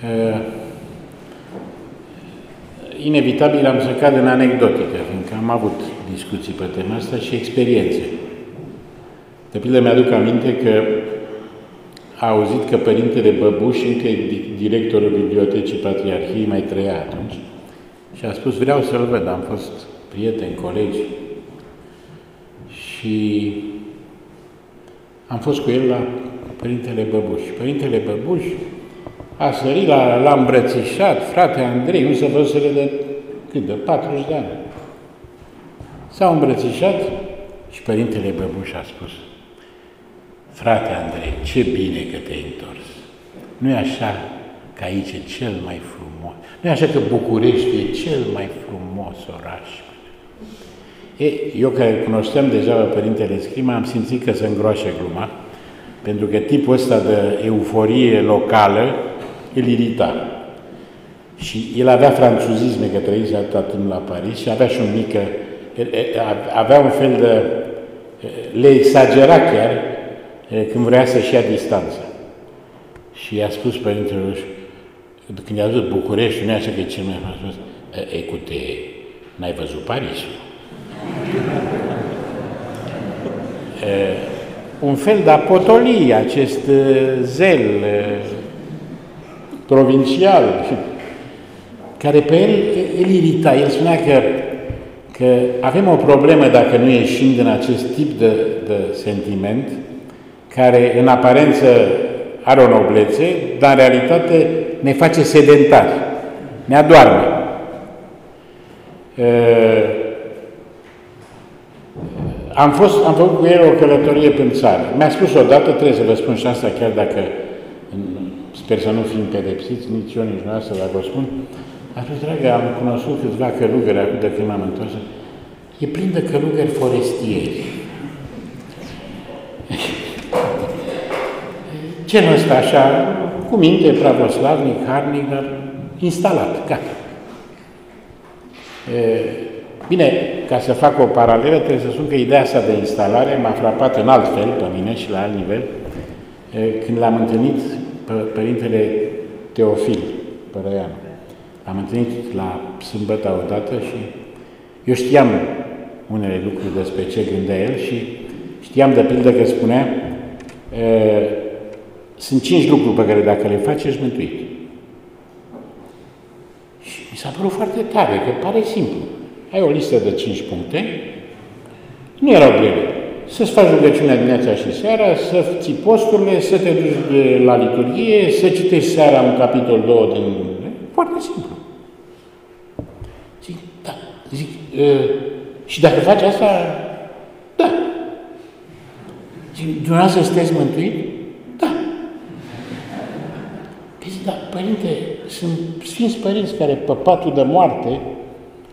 Uh, inevitabil am să cad în anecdotică, fiindcă am avut discuții pe tema asta și experiențe. De pildă mi-aduc aminte că a auzit că Părintele Băbuș, încă directorul Bibliotecii Patriarhiei, mai trăia atunci, și a spus, vreau să-l văd, am fost prieteni, colegi, și am fost cu el la Părintele Băbuș. Părintele Băbuș a sărit, l-a îmbrățișat, frate Andrei, nu se văzusele de cât, de 40 de ani. S-au îmbrățișat și Părintele Băbuș a spus, frate Andrei, ce bine că te-ai întors. nu e așa că aici e cel mai frumos, nu e așa că București e cel mai frumos oraș. E, eu care cunoșteam deja pe Părintele Scrima, am simțit că se îngroașe gluma, pentru că tipul ăsta de euforie locală îl irita. Și el avea franțuzisme, că trăise atâta timp la Paris și avea și un mică, avea un fel de, le exagera chiar când vrea să-și ia distanța. Și i-a spus Părintele Ruș, când i-a văzut București, nu așa că e cel mai a spus, Ecute, n-ai văzut Parisul? e, un fel de apotolie, acest zel provincial, care pe el îl irita. El spunea că, că avem o problemă dacă nu ieșim din acest tip de, de sentiment, care în aparență are o noblețe, dar în realitate ne face sedentari, ne adoarme. Am, fost, am făcut cu el o călătorie prin țară. Mi-a spus odată, trebuie să vă spun și asta, chiar dacă sper să nu fim pedepsiți, nici eu, nici noastră, dacă o spun, a spus, dragă, am cunoscut câțiva călugări acum de când m-am întors. E plin de călugări forestieri. Genul ăsta așa, cu minte, pravoslavnic, harnic, dar instalat, gata. Bine, ca să fac o paralelă, trebuie să spun că ideea asta de instalare m-a frapat în alt fel pe mine și la alt nivel, când l-am întâlnit pe Părintele Teofil Părăianu. L-am întâlnit la sâmbătă odată și eu știam unele lucruri despre ce gândea el și știam de pildă că spunea sunt cinci lucruri pe care dacă le faci, ești mântuit. Și mi s-a părut foarte tare, că pare simplu. Ai o listă de 5 puncte, nu erau grele. Să-ți faci rugăciunea dimineața și seara, să ții posturile, să te duci la liturghie, să citești seara un capitol, două din... Foarte simplu. Zic, da. Zic, uh, și dacă faci asta, da. Zic, dumneavoastră sunteți mântuit? Da. Zic, da, părinte, sunt Sfinți Părinți care pe patul de moarte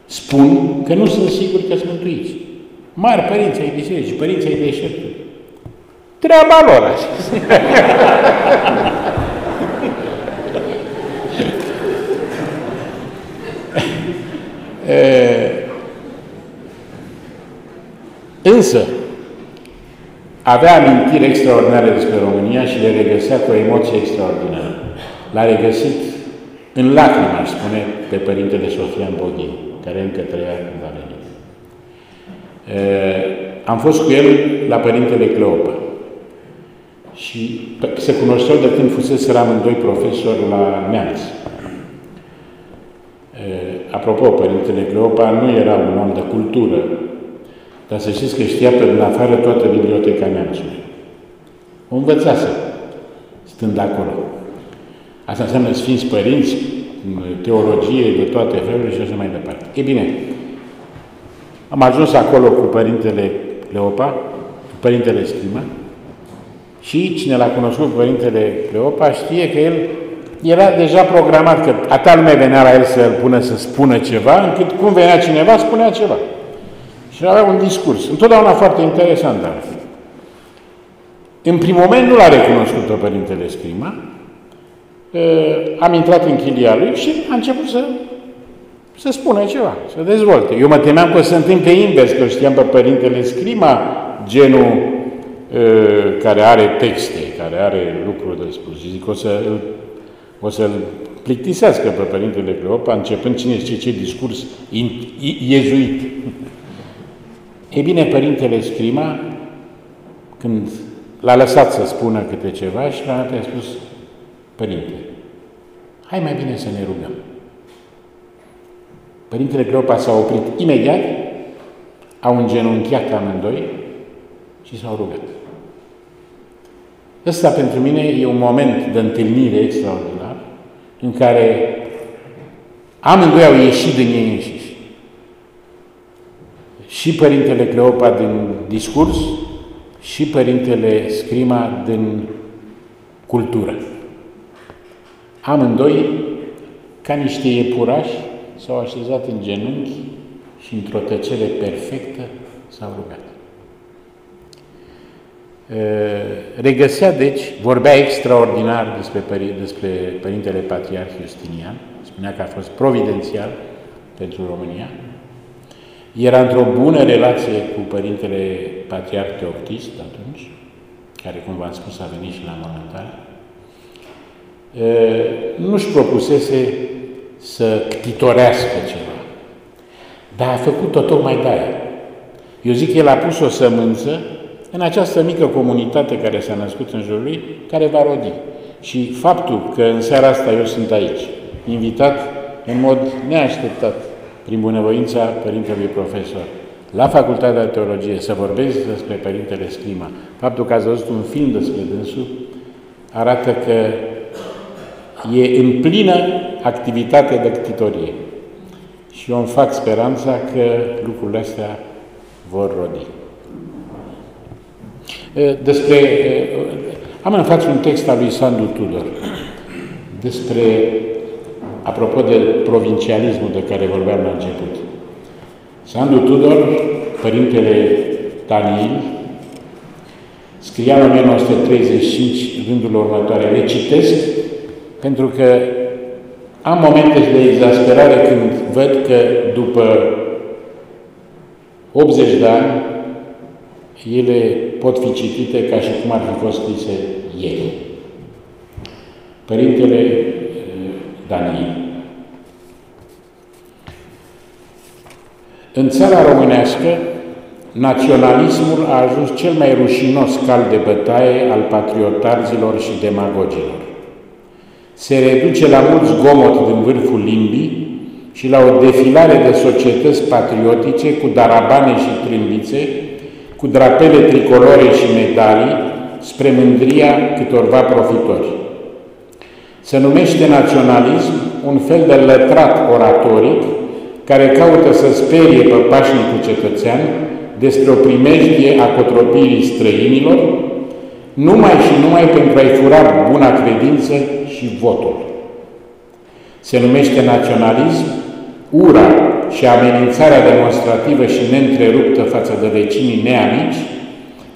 spun că nu sunt siguri că sunt mântuiți. Mari părinți ai bisericii, părinți ai deșertului. Treaba lor, așa. Însă, avea amintiri extraordinare despre România și le regăsea cu o emoție extraordinară. L-a regăsit în lacrimi, aș spune, pe Părintele Sofian Boghin, care încă trăia când a venit. Am fost cu el la Părintele Cleopa și se cunoșteau de când fusese amândoi profesori la Neamț. Apropo, Părintele Cleopa nu era un om de cultură, dar să știți că știa pe din afară toată biblioteca Neamțului. O învățase, stând acolo. Asta înseamnă Sfinți Părinți, teologie de toate felurile și așa mai departe. E bine, am ajuns acolo cu Părintele Cleopa, cu Părintele Schimă, și cine l-a cunoscut cu Părintele Cleopa știe că el era deja programat, că atâta lume venea la el să-l pună să spună ceva, încât cum venea cineva, spunea ceva. Și avea un discurs, întotdeauna foarte interesant, dar În primul moment nu l-a recunoscut pe Părintele Scrima, am intrat în chilia lui și a început să, să spună ceva, să dezvolte. Eu mă temeam că o să se întâmple invers, că știam pe Părintele Scrima, genul care are texte, care are lucruri de spus. Și zic, o să o să-l plictisească pe Părintele Cleopa, începând cine știe ce discurs iezuit. E bine, Părintele Scrima, când l-a lăsat să spună câte ceva și la a spus, Părinte, hai mai bine să ne rugăm. Părintele Cleopa s-a oprit imediat, au îngenunchiat amândoi și s-au rugat. Ăsta pentru mine e un moment de întâlnire extraordinar în care amândoi au ieșit din ei înșiși. Și Părintele Cleopa din discurs și Părintele Scrima din cultură. Amândoi, ca niște iepurași, s-au așezat în genunchi și într-o tăcere perfectă s-au rugat. Regăsea, deci, vorbea extraordinar despre, pări, despre Părintele Patriarh Justinian, spunea că a fost providențial pentru România, era într-o bună relație cu Părintele Patriarh Teoctist atunci, care, cum v-am spus, a venit și la mormântare. Nu-și propusese să ctitorească ceva, dar a făcut-o tocmai de aia. Eu zic că el a pus o sămânță în această mică comunitate care s-a născut în jurul lui, care va rodi. Și faptul că în seara asta eu sunt aici, invitat în mod neașteptat, prin bunăvoința Părintelui Profesor, la Facultatea de Teologie, să vorbesc despre Părintele Sclima, faptul că ați văzut un film despre dânsul, arată că e în plină activitate de ctitorie. Și eu îmi fac speranța că lucrurile astea vor rodi. Despre, am în față un text al lui Sandu Tudor despre, apropo de provincialismul de care vorbeam la început. Sandu Tudor, părintele Daniel, scria în 1935 rândurile următoare. Le citesc pentru că am momente de exasperare când văd că după 80 de ani ele pot fi citite ca și cum ar fi fost scrise ieri. Părintele eh, Daniel. În țara românească, naționalismul a ajuns cel mai rușinos cal de bătaie al patriotarzilor și demagogilor. Se reduce la mult zgomot din vârful limbii și la o defilare de societăți patriotice cu darabane și trâmbițe, cu drapele tricolore și medalii, spre mândria câtorva profitori. Se numește naționalism un fel de lătrat oratoric care caută să sperie pe pașnicul cetățean despre o primejdie a cotropirii străinilor, numai și numai pentru a-i fura buna credință și votul. Se numește naționalism ura și amenințarea demonstrativă și neîntreruptă față de vecinii neamici,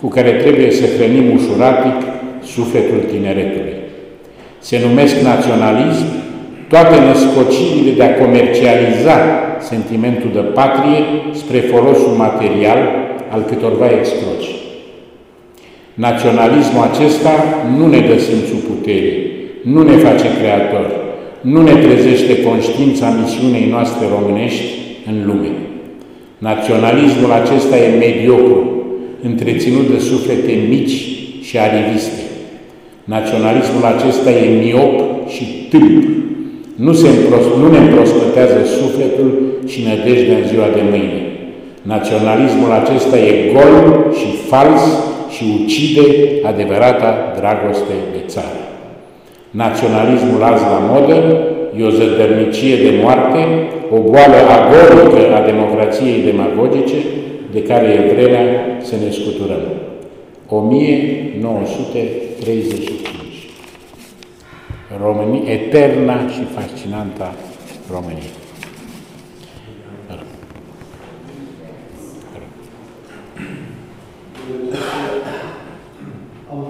cu care trebuie să hrănim ușuratic sufletul tineretului. Se numesc naționalism toate născocirile de a comercializa sentimentul de patrie spre folosul material al câtorva excroci. Naționalismul acesta nu ne dă simțul puterii, nu ne face creatori, nu ne trezește conștiința misiunei noastre românești în lume. Naționalismul acesta e mediocru, întreținut de suflete mici și ariviste. Naționalismul acesta e miop și tâmp. Nu, se nu ne împrospătează sufletul și nădejdea în ziua de mâine. Naționalismul acesta e gol și fals și ucide adevărata dragoste de țară. Naționalismul azi la modă e o zădărnicie de moarte, o boală agorică a democrației demagogice, de care e vremea să ne scuturăm. 1935 România, eterna și fascinanta România. Am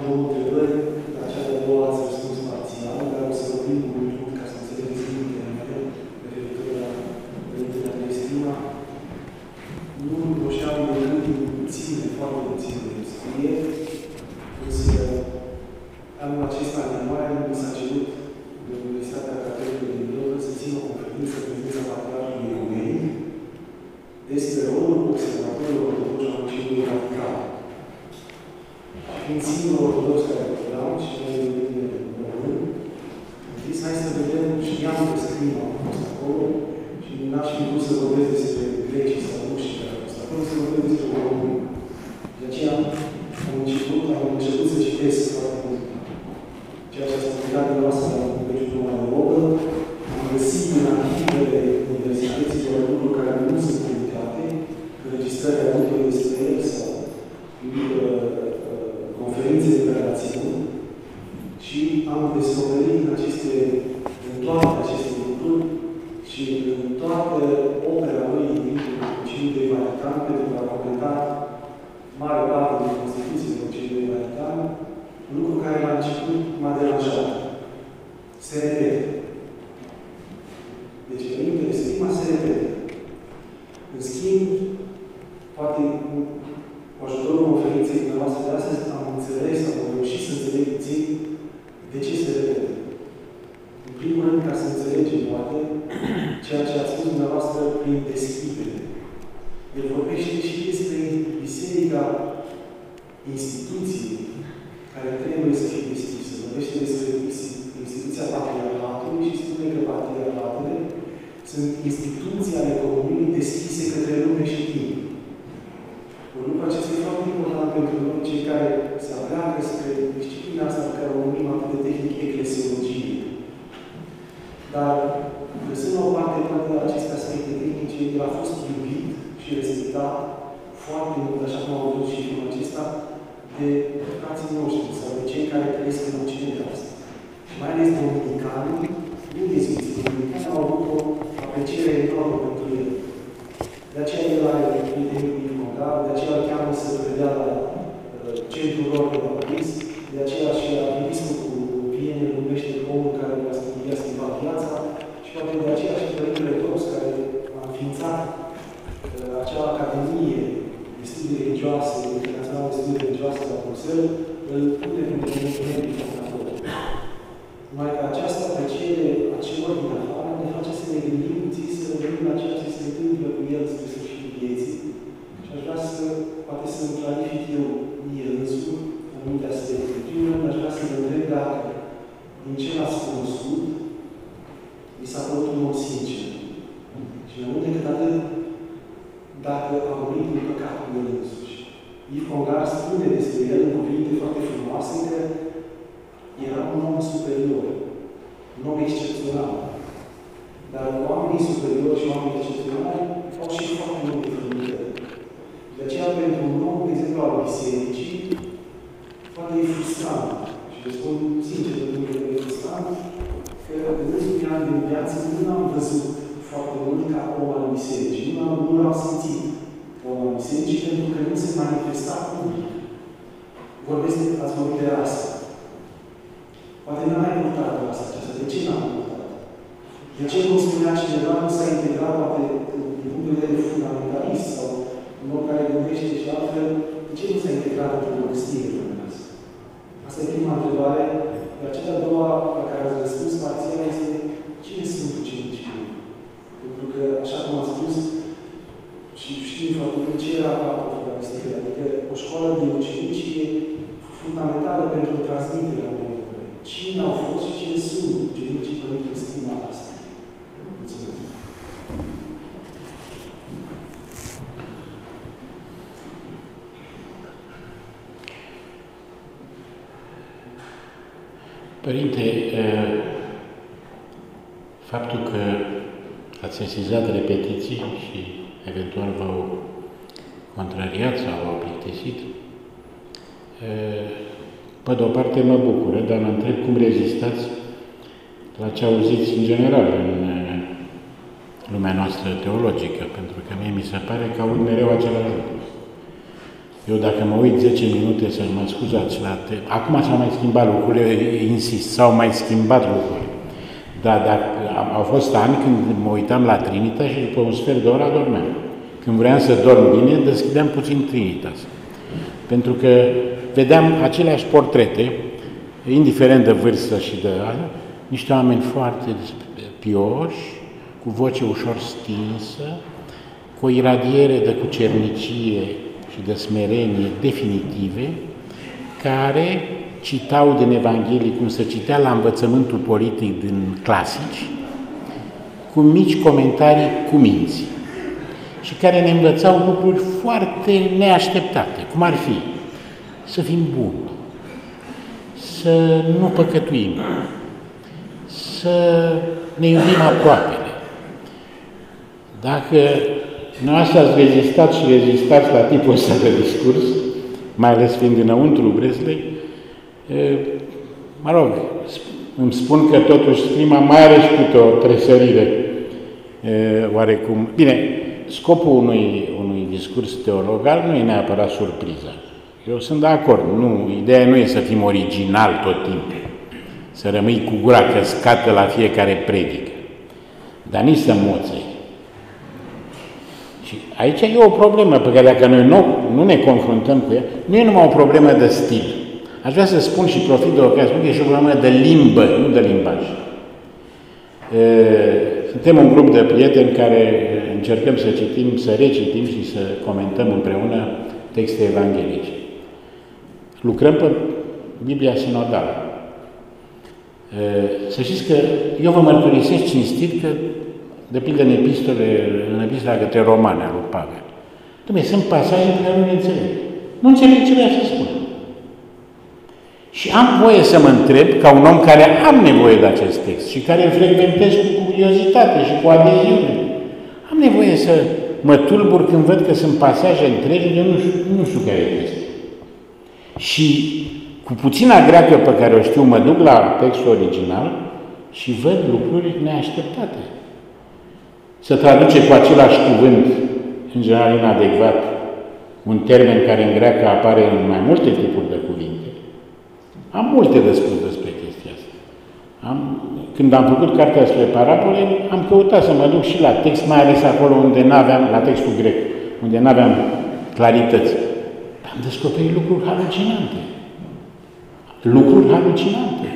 puțin, să revenim la ceea ce se întâmplă cu el spre 10 minute să mă scuzați la te... Acum s-au mai schimbat lucrurile, insist, s-au mai schimbat lucrurile. Dar dacă, au fost ani când mă uitam la Trinitas și după un sfert de oră adormeam. Când vreau să dorm bine, deschideam puțin Trinitas. Pentru că vedeam aceleași portrete, indiferent de vârstă și de alea, niște oameni foarte pioși, cu voce ușor stinsă, cu o iradiere de cucernicie și de smerenie definitive, care citau din Evanghelie cum se citea la învățământul politic din clasici, cu mici comentarii cu minți și care ne învățau lucruri foarte neașteptate, cum ar fi să fim buni, să nu păcătuim, să ne iubim aproapele. Dacă noastră ați rezistat și rezistați la tipul ăsta de discurs, mai ales fiind înăuntru Breslei, mă rog, îmi spun că totuși prima mai are și câte o tresărire oarecum. Bine, scopul unui, unui discurs teologal nu e neapărat surpriză. Eu sunt de acord. Nu, ideea nu e să fim original tot timpul, să rămâi cu gura căscată la fiecare predică, dar nici să moței. Și aici e o problemă pe care dacă noi nu, nu ne confruntăm cu ea, nu e numai o problemă de stil. Aș vrea să spun și profit de ocazie, spun că e și o problemă de limbă, nu de limbaj. Suntem un grup de prieteni care în încercăm să citim, să recitim și să comentăm împreună texte evanghelice. Lucrăm pe Biblia sinodală. Să știți că eu vă mărturisesc cinstit că, de pildă în epistole, în epistola către romane a lui Pavel, Dumne, sunt pasaje pe care nu le înțeleg. Nu înțeleg ce vrea să spun. Și am voie să mă întreb, ca un om care am nevoie de acest text și care îl frecventez cu curiozitate și cu adeziune, am nevoie să mă tulbur când văd că sunt pasaje întregi de nu știu, nu știu care este. Și cu puțina greacă pe care o știu, mă duc la textul original și văd lucruri neașteptate. Să traduce cu același cuvânt, în general inadecvat, un termen care în greacă apare în mai multe tipuri de cuvinte. Am multe de spus despre chestia asta. Am, când am făcut cartea despre parabole, am căutat să mă duc și la text, mai ales acolo unde nu aveam, la textul grec, unde nu aveam clarități. Am descoperit lucruri halucinante. Lucruri halucinante.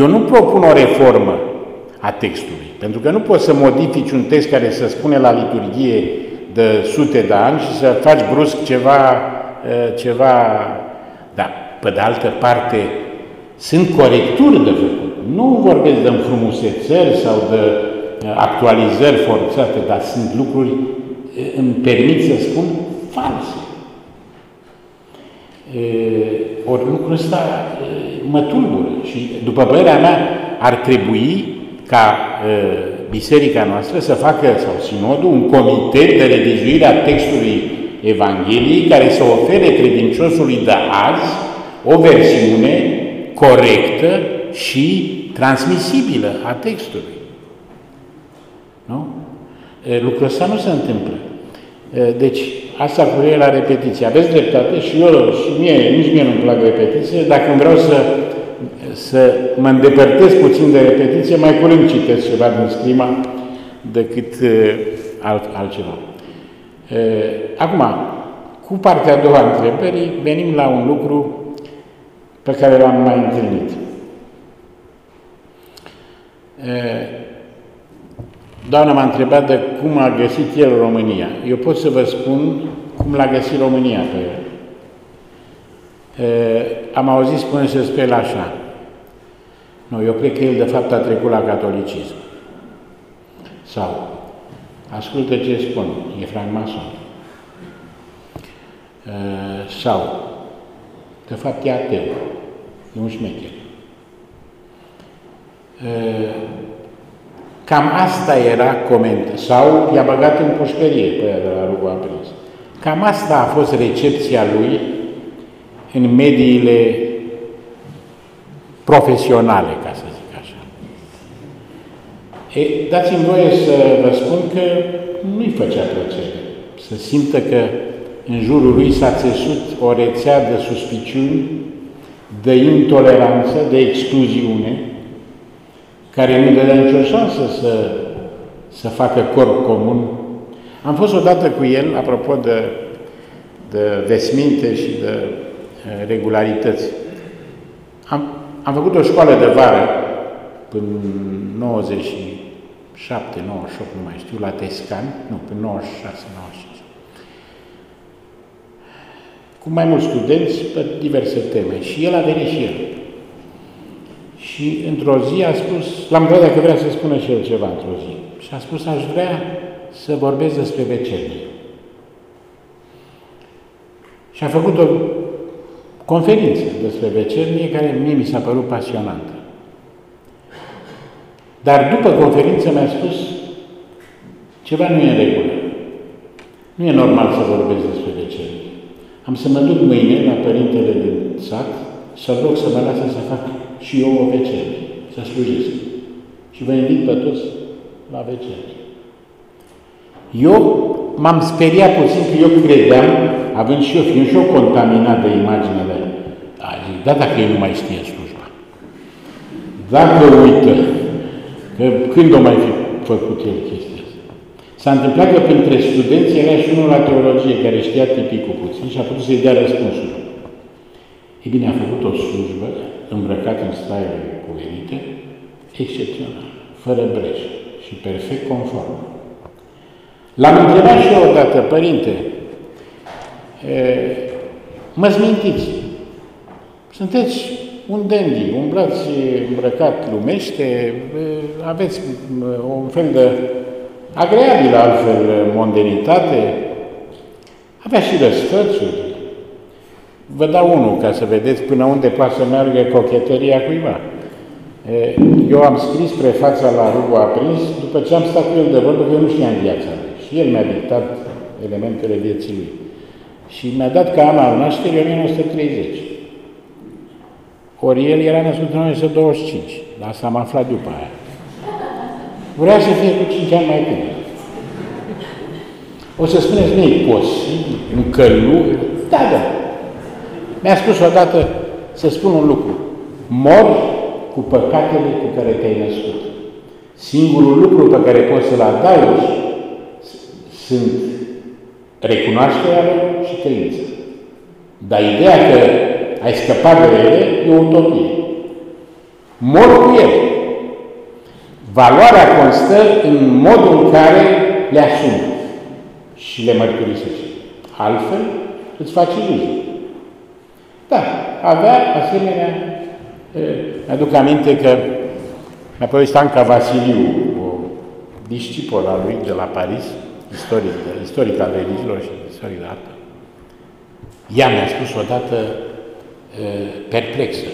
Eu nu propun o reformă a textului, pentru că nu poți să modifici un text care să spune la liturghie de sute de ani și să faci brusc ceva, ceva... Da, pe de altă parte, sunt corecturi de făcut. Nu vorbesc de înfrumusețări sau de actualizări forțate, dar sunt lucruri, îmi permit să spun, false. Ori lucrul ăsta mă tulbură și, după părerea mea, ar trebui ca biserica noastră să facă, sau sinodul, un comitet de revizuire a textului Evangheliei care să ofere credinciosului de azi o versiune corectă și transmisibilă a textului. Nu? Lucrul ăsta nu se întâmplă. Deci, asta cu el la repetiție. Aveți dreptate și eu, și mie, nici mie nu-mi plac repetiție. Dacă vreau să, să mă îndepărtez puțin de repetiție, mai curând citesc ceva din scrima decât alt, altceva. Acum, cu partea a doua întrebării, venim la un lucru pe care l-am mai întâlnit. Doamna m-a întrebat de cum a găsit el România. Eu pot să vă spun cum l-a găsit România pe el. Am auzit spunându-se despre el așa. Nu, eu cred că el de fapt a trecut la catolicism. Sau, ascultă ce spun, e francmason. Sau, de fapt e ateu, e un șmecher. Cam asta era coment. Sau i-a băgat în pușcărie pe aia de la rugul aprins. Cam asta a fost recepția lui în mediile profesionale, ca să zic așa. E, dați-mi voie să vă spun că nu-i făcea plăcere să simtă că în jurul lui s-a țesut o rețea de suspiciuni, de intoleranță, de excluziune, care nu dădea nicio șansă să, să facă corp comun. Am fost odată cu el, apropo de, de vesminte și de uh, regularități. Am, am făcut o școală de vară până 97, 98, nu mai știu, la Tescan, nu, până 96, 95 cu mai mulți studenți pe diverse teme. Și el a venit și el. Și într-o zi a spus, l-am întrebat dacă vrea să spună și el ceva într-o zi. Și a spus, aș vrea să vorbesc despre vecernie. Și a făcut o conferință despre vecernie care mie mi s-a părut pasionantă. Dar după conferință mi-a spus, ceva nu e în regulă. Nu e normal să vorbesc despre vecernie. Am să mă duc mâine la părintele din sat să rog să mă lasă să fac și eu o vecere, să slujesc. Și vă invit pe toți la vecere. Eu m-am speriat puțin că eu credeam, având și eu, fiind și eu contaminat de imaginele, a zis, da, dacă el nu mai știe slujba. Dacă uită, că când o mai fi făcut el chestia S-a întâmplat că printre studenți era și unul la teologie care știa tipicul puțin și a putut să-i dea răspunsul. Ei bine, a făcut o slujbă îmbrăcat în staile cuvenite, excepțional, fără breș și perfect conform. L-am întrebat și eu odată, părinte, mă mintiți, sunteți un dandy, umblați îmbrăcat lumește, aveți un fel de agreabilă altfel mondenitate, avea și răstățuri. Vă dau unul ca să vedeți până unde poate să meargă cocheteria cuiva. Eu am scris prefața la Rugul Aprins după ce am stat cu el de vorbă, că eu nu știam viața lui. Și el mi-a dictat elementele vieții lui. Și mi-a dat ca an al nașterii 1930. Ori el era născut în 1925. Dar asta am aflat după aia. Vrea să fie cu 5 ani mai tânăr. O să spuneți, nu e posibil, un călugăr. Da, da. Mi-a spus odată să spun un lucru. Mor cu păcatele cu care te-ai născut. Singurul lucru pe care poți să-l adaugi sunt recunoașterea lor și credința. Dar ideea că ai scăpat de ele e o utopie. Mor cu ele. Valoarea constă în modul în care le asumi și le mărturisești. Altfel, îți faci iluzii. Da, avea asemenea... Mi-aduc aminte că mi-a povestit Anca Vasiliu, o discipolă a lui de la Paris, istoric, istoric al religiilor și istoric de artă. Ea mi-a spus odată perplexă.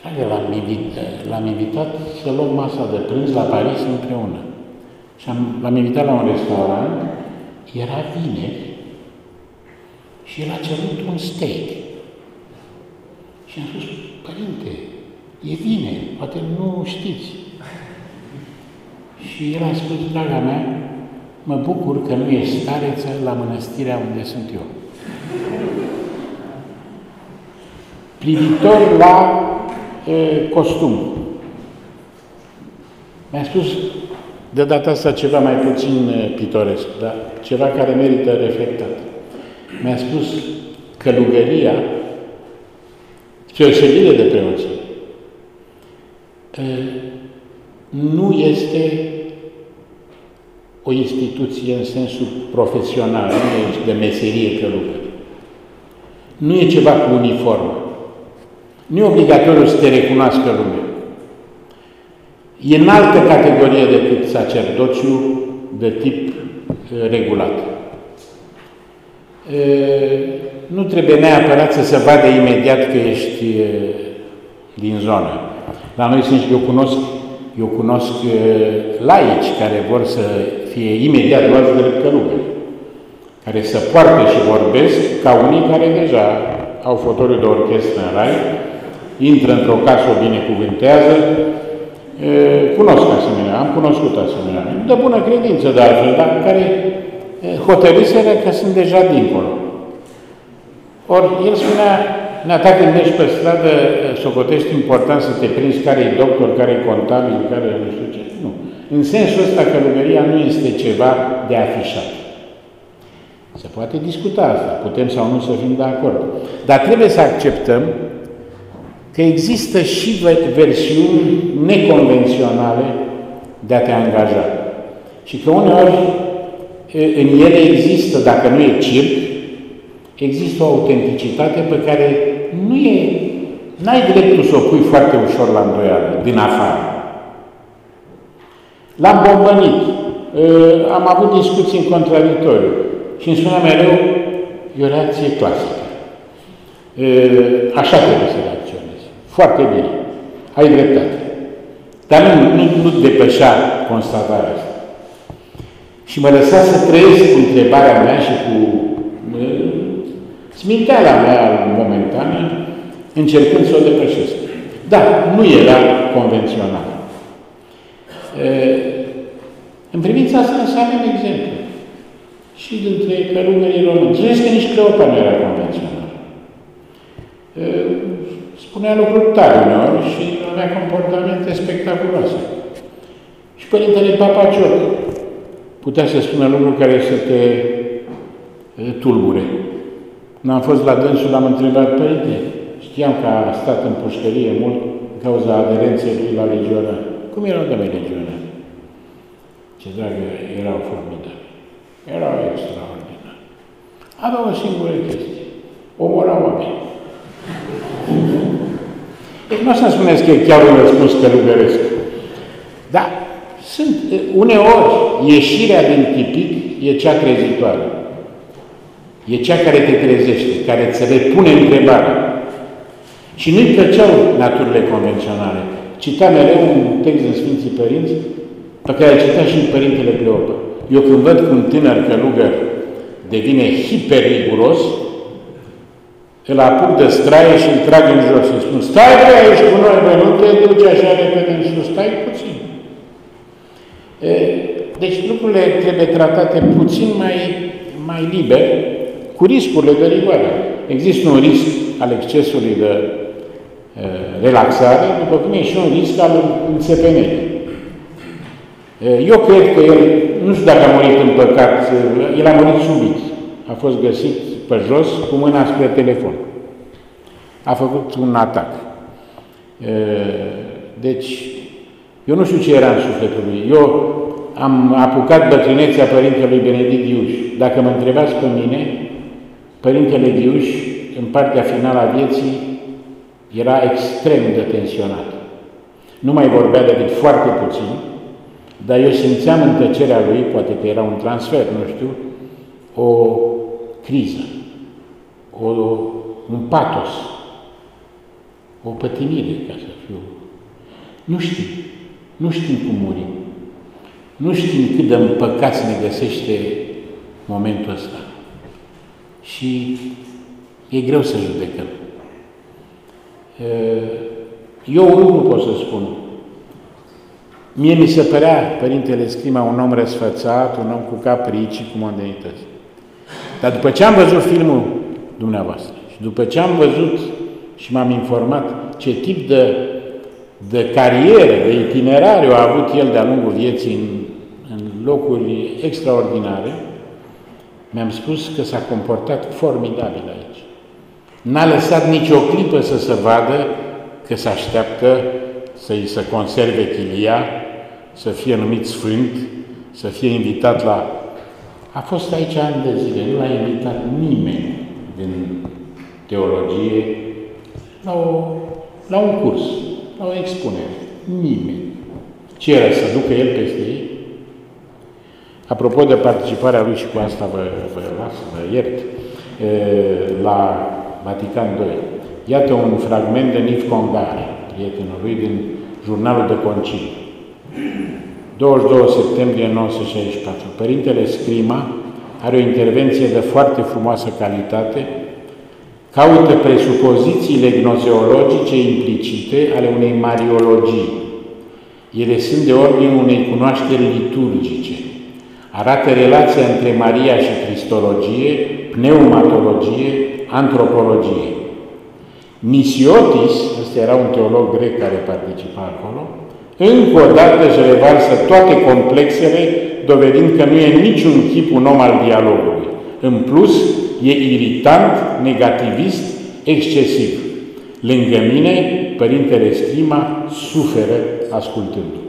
Dragă, l-am invitat, l-am invitat să luăm masa de prânz la Paris împreună. Și am, l-am invitat la un restaurant, era vineri și el a cerut un steak. Și am spus, părinte, e vineri, poate nu știți. Și el a spus, draga mea, mă bucur că nu e stareță la mănăstirea unde sunt eu. Privitor la e, costum. Mi-a spus de data asta ceva mai puțin pitoresc, dar ceva care merită reflectat. Mi-a spus călugăria, deosebire de preoții, nu este o instituție în sensul profesional, nu e de meserie călugări. Nu e ceva cu uniformă. Nu e obligatoriu să te recunoască lumea. E în altă categorie decât sacerdociu de tip regulat. Nu trebuie neapărat să se vadă imediat că ești din zonă. La noi sunt, eu cunosc, eu cunosc laici care vor să fie imediat luați de călugări, care să poartă și vorbesc ca unii care deja au fotoliu de orchestră în rai, intră într-o casă, o binecuvântează, cunosc asemenea, am cunoscut asemenea, de bună credință de altfel, dar care hotărâsele că sunt deja dincolo. Ori el spunea, Neata când mergi pe stradă, socotești important să te prinzi care e doctor, care e contabil, care nu știu ce. Nu. În sensul ăsta, călugăria nu este ceva de afișat. Se poate discuta asta, putem sau nu să fim de acord. Dar trebuie să acceptăm că există și versiuni neconvenționale de a te angaja. Și că uneori în ele există, dacă nu e circ, există o autenticitate pe care nu e, n-ai dreptul să o pui foarte ușor la îndoială, din afară. L-am bombănit, am avut discuții în contradictoriu și îmi spunea mereu, e o reacție clasică. Așa trebuie să reacționezi. Foarte bine. Ai dreptate. Dar nu, nu, nu depășea constatarea asta. Și mă lăsa să trăiesc cu întrebarea mea și cu sminteala mea momentană, încercând să o depășesc. Dar nu era convențional. În privința asta însă avem exemple. Și dintre călugării români. Să că nici Cleopa nu era convențional. Spunea lucruri tare uneori și avea comportamente spectaculoase. Și Părintele Papacioc putea să spună lucruri care să te tulbure. N-am fost la dânsul, l-am întrebat, părinte, știam că a stat în pușcărie mult în cauza aderenței lui la legionar. Cum erau de legionar? Ce dragă, erau formidabili. Era extraordinar. Avea o singură chestie. Omora oameni. Deci nu o să spuneți că e chiar un răspuns călugăresc. Da, sunt, uneori, ieșirea din tipic e cea trezitoare. E cea care te trezește, care ți repune întrebarea. Și nu-i plăceau naturile convenționale. Cita mereu un text din Sfinții Părinți, pe care a citat și Părintele Cleopa. Eu când văd că un tânăr călugăr devine hiperriguros, îl apuc de straie și îl trag în jos și spun, stai pe aici cu noi, bă, nu te duci așa repede în sus, stai puțin. Deci lucrurile trebuie tratate puțin mai, mai liber, cu riscurile de rigoare. Există un risc al excesului de relaxare, după cum e și un risc al înțepenerii. Eu cred că el, nu știu dacă a murit în păcat, el a murit subit. A fost găsit pe jos cu mâna spre telefon. A făcut un atac. Deci, eu nu știu ce era în sufletul lui. Eu am apucat bătrânețea Părintelui Benedict Diuș. Dacă mă întrebați pe mine, Părintele Diuș, în partea finală a vieții, era extrem de tensionat. Nu mai vorbea decât foarte puțin, dar eu simțeam în tăcerea lui, poate că era un transfer, nu știu, o criză, o, un patos, o pătimire, ca să fiu. Nu știm, nu știm cum murim. Nu știm cât de împăcați ne găsește momentul ăsta. Și e greu să judecăm. Eu nu pot să spun. Mie mi se părea Părintele Scrima un om răsfățat, un om cu capricii, cu mondenități. Dar după ce am văzut filmul dumneavoastră și după ce am văzut și m-am informat ce tip de, de carieră, de itinerariu a avut el de-a lungul vieții în, în locuri extraordinare, mi-am spus că s-a comportat formidabil aici. N-a lăsat nicio clipă să se vadă că se așteaptă să-i se conserve chilia, să fie numit sfânt, să fie invitat la a fost aici ani de zile, nu l-a invitat nimeni din teologie la, o, la un curs, la o expunere. Nimeni. Ce era să ducă el peste ei? Apropo de participarea lui și cu asta vă, vă las, vă iert, la Vatican II. Iată un fragment de Nif Congar, prietenul lui din jurnalul de conciliu. 22 septembrie 1964. Părintele Scrima are o intervenție de foarte frumoasă calitate, caută presupozițiile gnozeologice implicite ale unei mariologii. Ele sunt de ordinul unei cunoașteri liturgice. Arată relația între Maria și Cristologie, pneumatologie, antropologie. Nisiotis, ăsta era un teolog grec care participa acolo, încă o dată își revarsă toate complexele, dovedind că nu e niciun chip un om al dialogului. În plus, e iritant, negativist, excesiv. Lângă mine, Părintele Schima suferă ascultându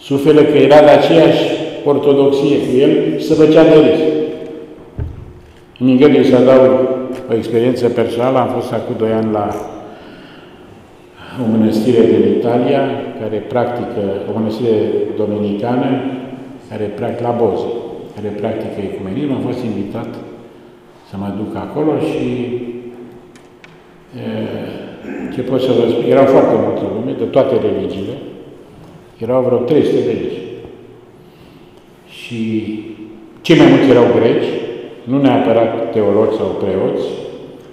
Suferă că era de aceeași ortodoxie cu el și se făcea de râs. Îmi îngăduie să adaug o experiență personală. Am fost acum doi ani la o mănăstire din Italia, care practică, o mănăstire dominicană, care practică la Boze, care practică ecumenism. Am fost invitat să mă duc acolo și ce pot să vă spun, erau foarte multe lume, de toate religiile, erau vreo 300 de legi. Și cei mai mulți erau greci, nu neapărat teologi sau preoți,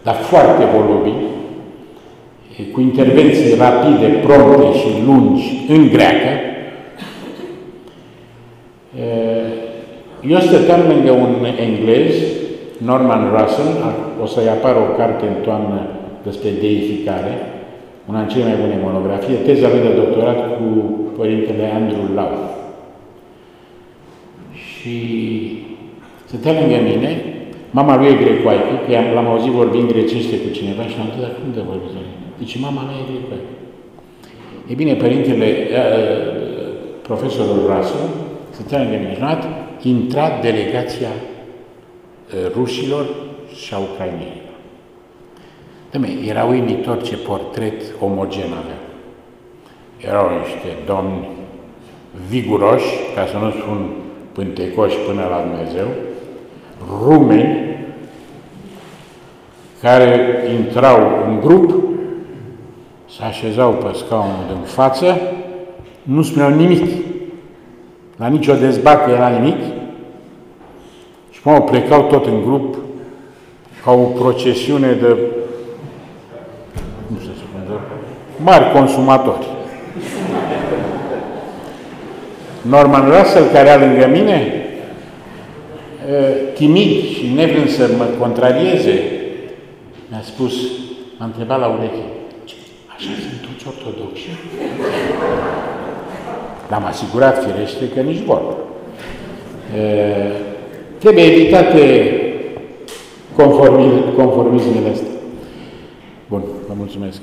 dar foarte volubili, cu intervenții rapide, prompte și lungi în greacă, eu stăteam lângă un englez, Norman Russell, o să-i apară o carte în toamnă despre deificare, una din cele mai bune monografie, teza lui de doctorat cu părintele Andrew Lau. Și stătea lângă mine, mama lui e grecoaică, că l-am auzit vorbind grecește cu cineva și am întrebat, cum de vorbiți deci mama mea e grecă. E bine, părintele, profesorul Russell, stătea lângă minunat, intrat delegația uh, rușilor și a ucrainienilor. Dă-me, era uimitor ce portret omogen avea. Erau niște domni viguroși, ca să nu spun pântecoși până la Dumnezeu, rumeni, care intrau în grup, se așezau pe scaunul din față, nu spuneau nimic. La nicio dezbatere era nimic. Și mă, plecau tot în grup ca o procesiune de, nu se spune, de mari consumatori. Norman Russell, care era lângă mine, timid și nevrând să mă contrarieze, mi-a spus, m-a întrebat la ureche, așa sunt toți ortodoxi? L-am asigurat, firește, că nici vorbă. Trebuie evitate conformismele astea. Bun, vă mulțumesc.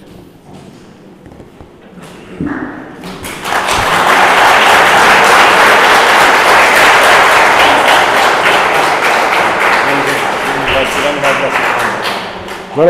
Vă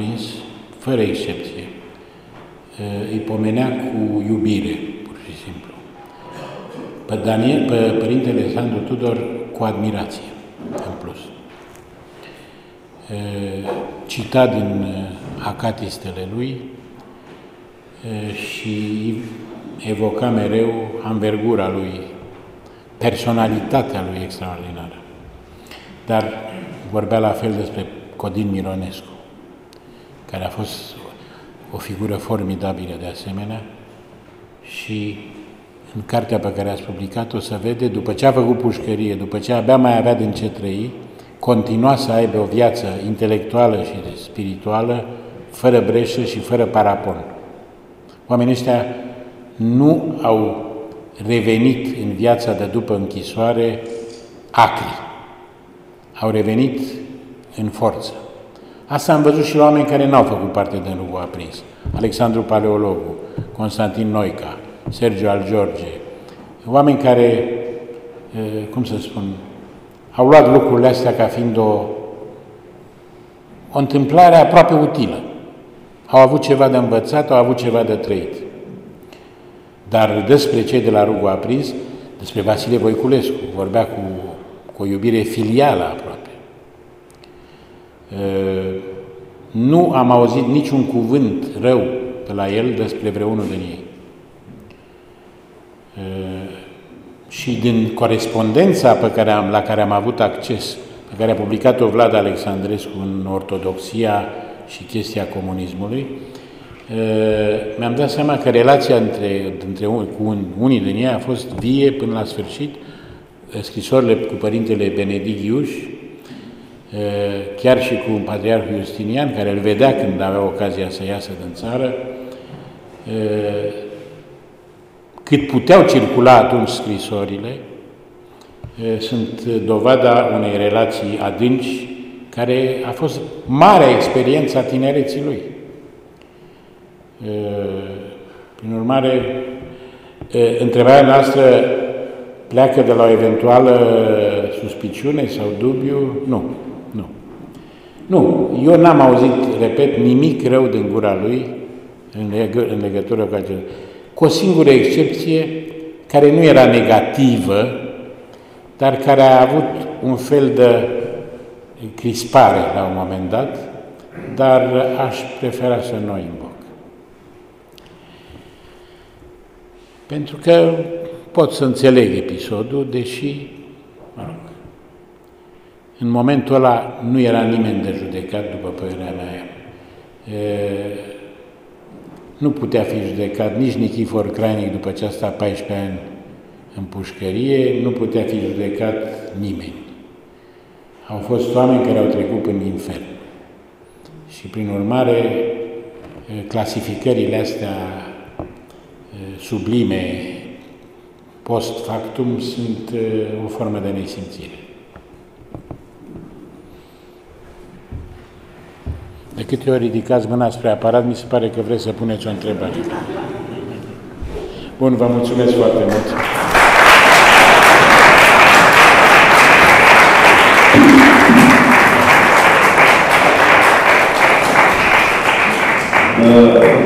Rugul Aprins, fără excepție, îi pomenea cu iubire, pur și simplu. Pe, Daniel, pe Părintele Sandru Tudor cu admirație, în plus. Cita din acatistele lui și evoca mereu anvergura lui, personalitatea lui extraordinară. Dar vorbea la fel despre Codin Mironescu, care a fost o figură formidabilă de asemenea și în cartea pe care ați publicat-o să vede, după ce a făcut pușcărie, după ce abia mai avea din ce trăi, continua să aibă o viață intelectuală și spirituală fără breșă și fără parapon. Oamenii ăștia nu au revenit în viața de după închisoare acri. Au revenit în forță. Asta am văzut și la oameni care n-au făcut parte din rugul aprins. Alexandru Paleologu, Constantin Noica, Sergiu al George, oameni care, cum să spun, au luat lucrurile astea ca fiind o, o întâmplare aproape utilă. Au avut ceva de învățat, au avut ceva de trăit. Dar despre cei de la Rugul Aprins, despre Vasile Voiculescu, vorbea cu, cu o iubire filială aproape. Nu am auzit niciun cuvânt rău de la el despre vreunul din ei. Și din corespondența pe care am, la care am avut acces, pe care a publicat-o Vlad Alexandrescu în Ortodoxia și chestia comunismului, mi-am dat seama că relația între, între cu unii din ei a fost vie până la sfârșit. Scrisorile cu părintele Benedict Iuș, chiar și cu Patriarhul Justinian, care îl vedea când avea ocazia să iasă din țară, cât puteau circula atunci scrisorile, sunt dovada unei relații adânci, care a fost marea experiență a tinereții lui. Prin urmare, întrebarea noastră pleacă de la o eventuală suspiciune sau dubiu? Nu, nu. Nu, eu n-am auzit, repet, nimic rău din gura lui în, leg- în legătură cu acest. Cu o singură excepție, care nu era negativă, dar care a avut un fel de crispare la un moment dat, dar aș prefera să nu o invoc. Pentru că pot să înțeleg episodul, deși, mă rog, în momentul ăla nu era nimeni de judecat, după părerea mea. E, nu putea fi judecat nici Nichifor Crainic după ce a stat 14 ani în pușcărie, nu putea fi judecat nimeni. Au fost oameni care au trecut în infern. Și prin urmare, clasificările astea sublime post factum sunt o formă de nesimțire. De câte ori ridicați mâna spre aparat, mi se pare că vreți să puneți o întrebare. Bun, vă mulțumesc foarte mult. Mulțumesc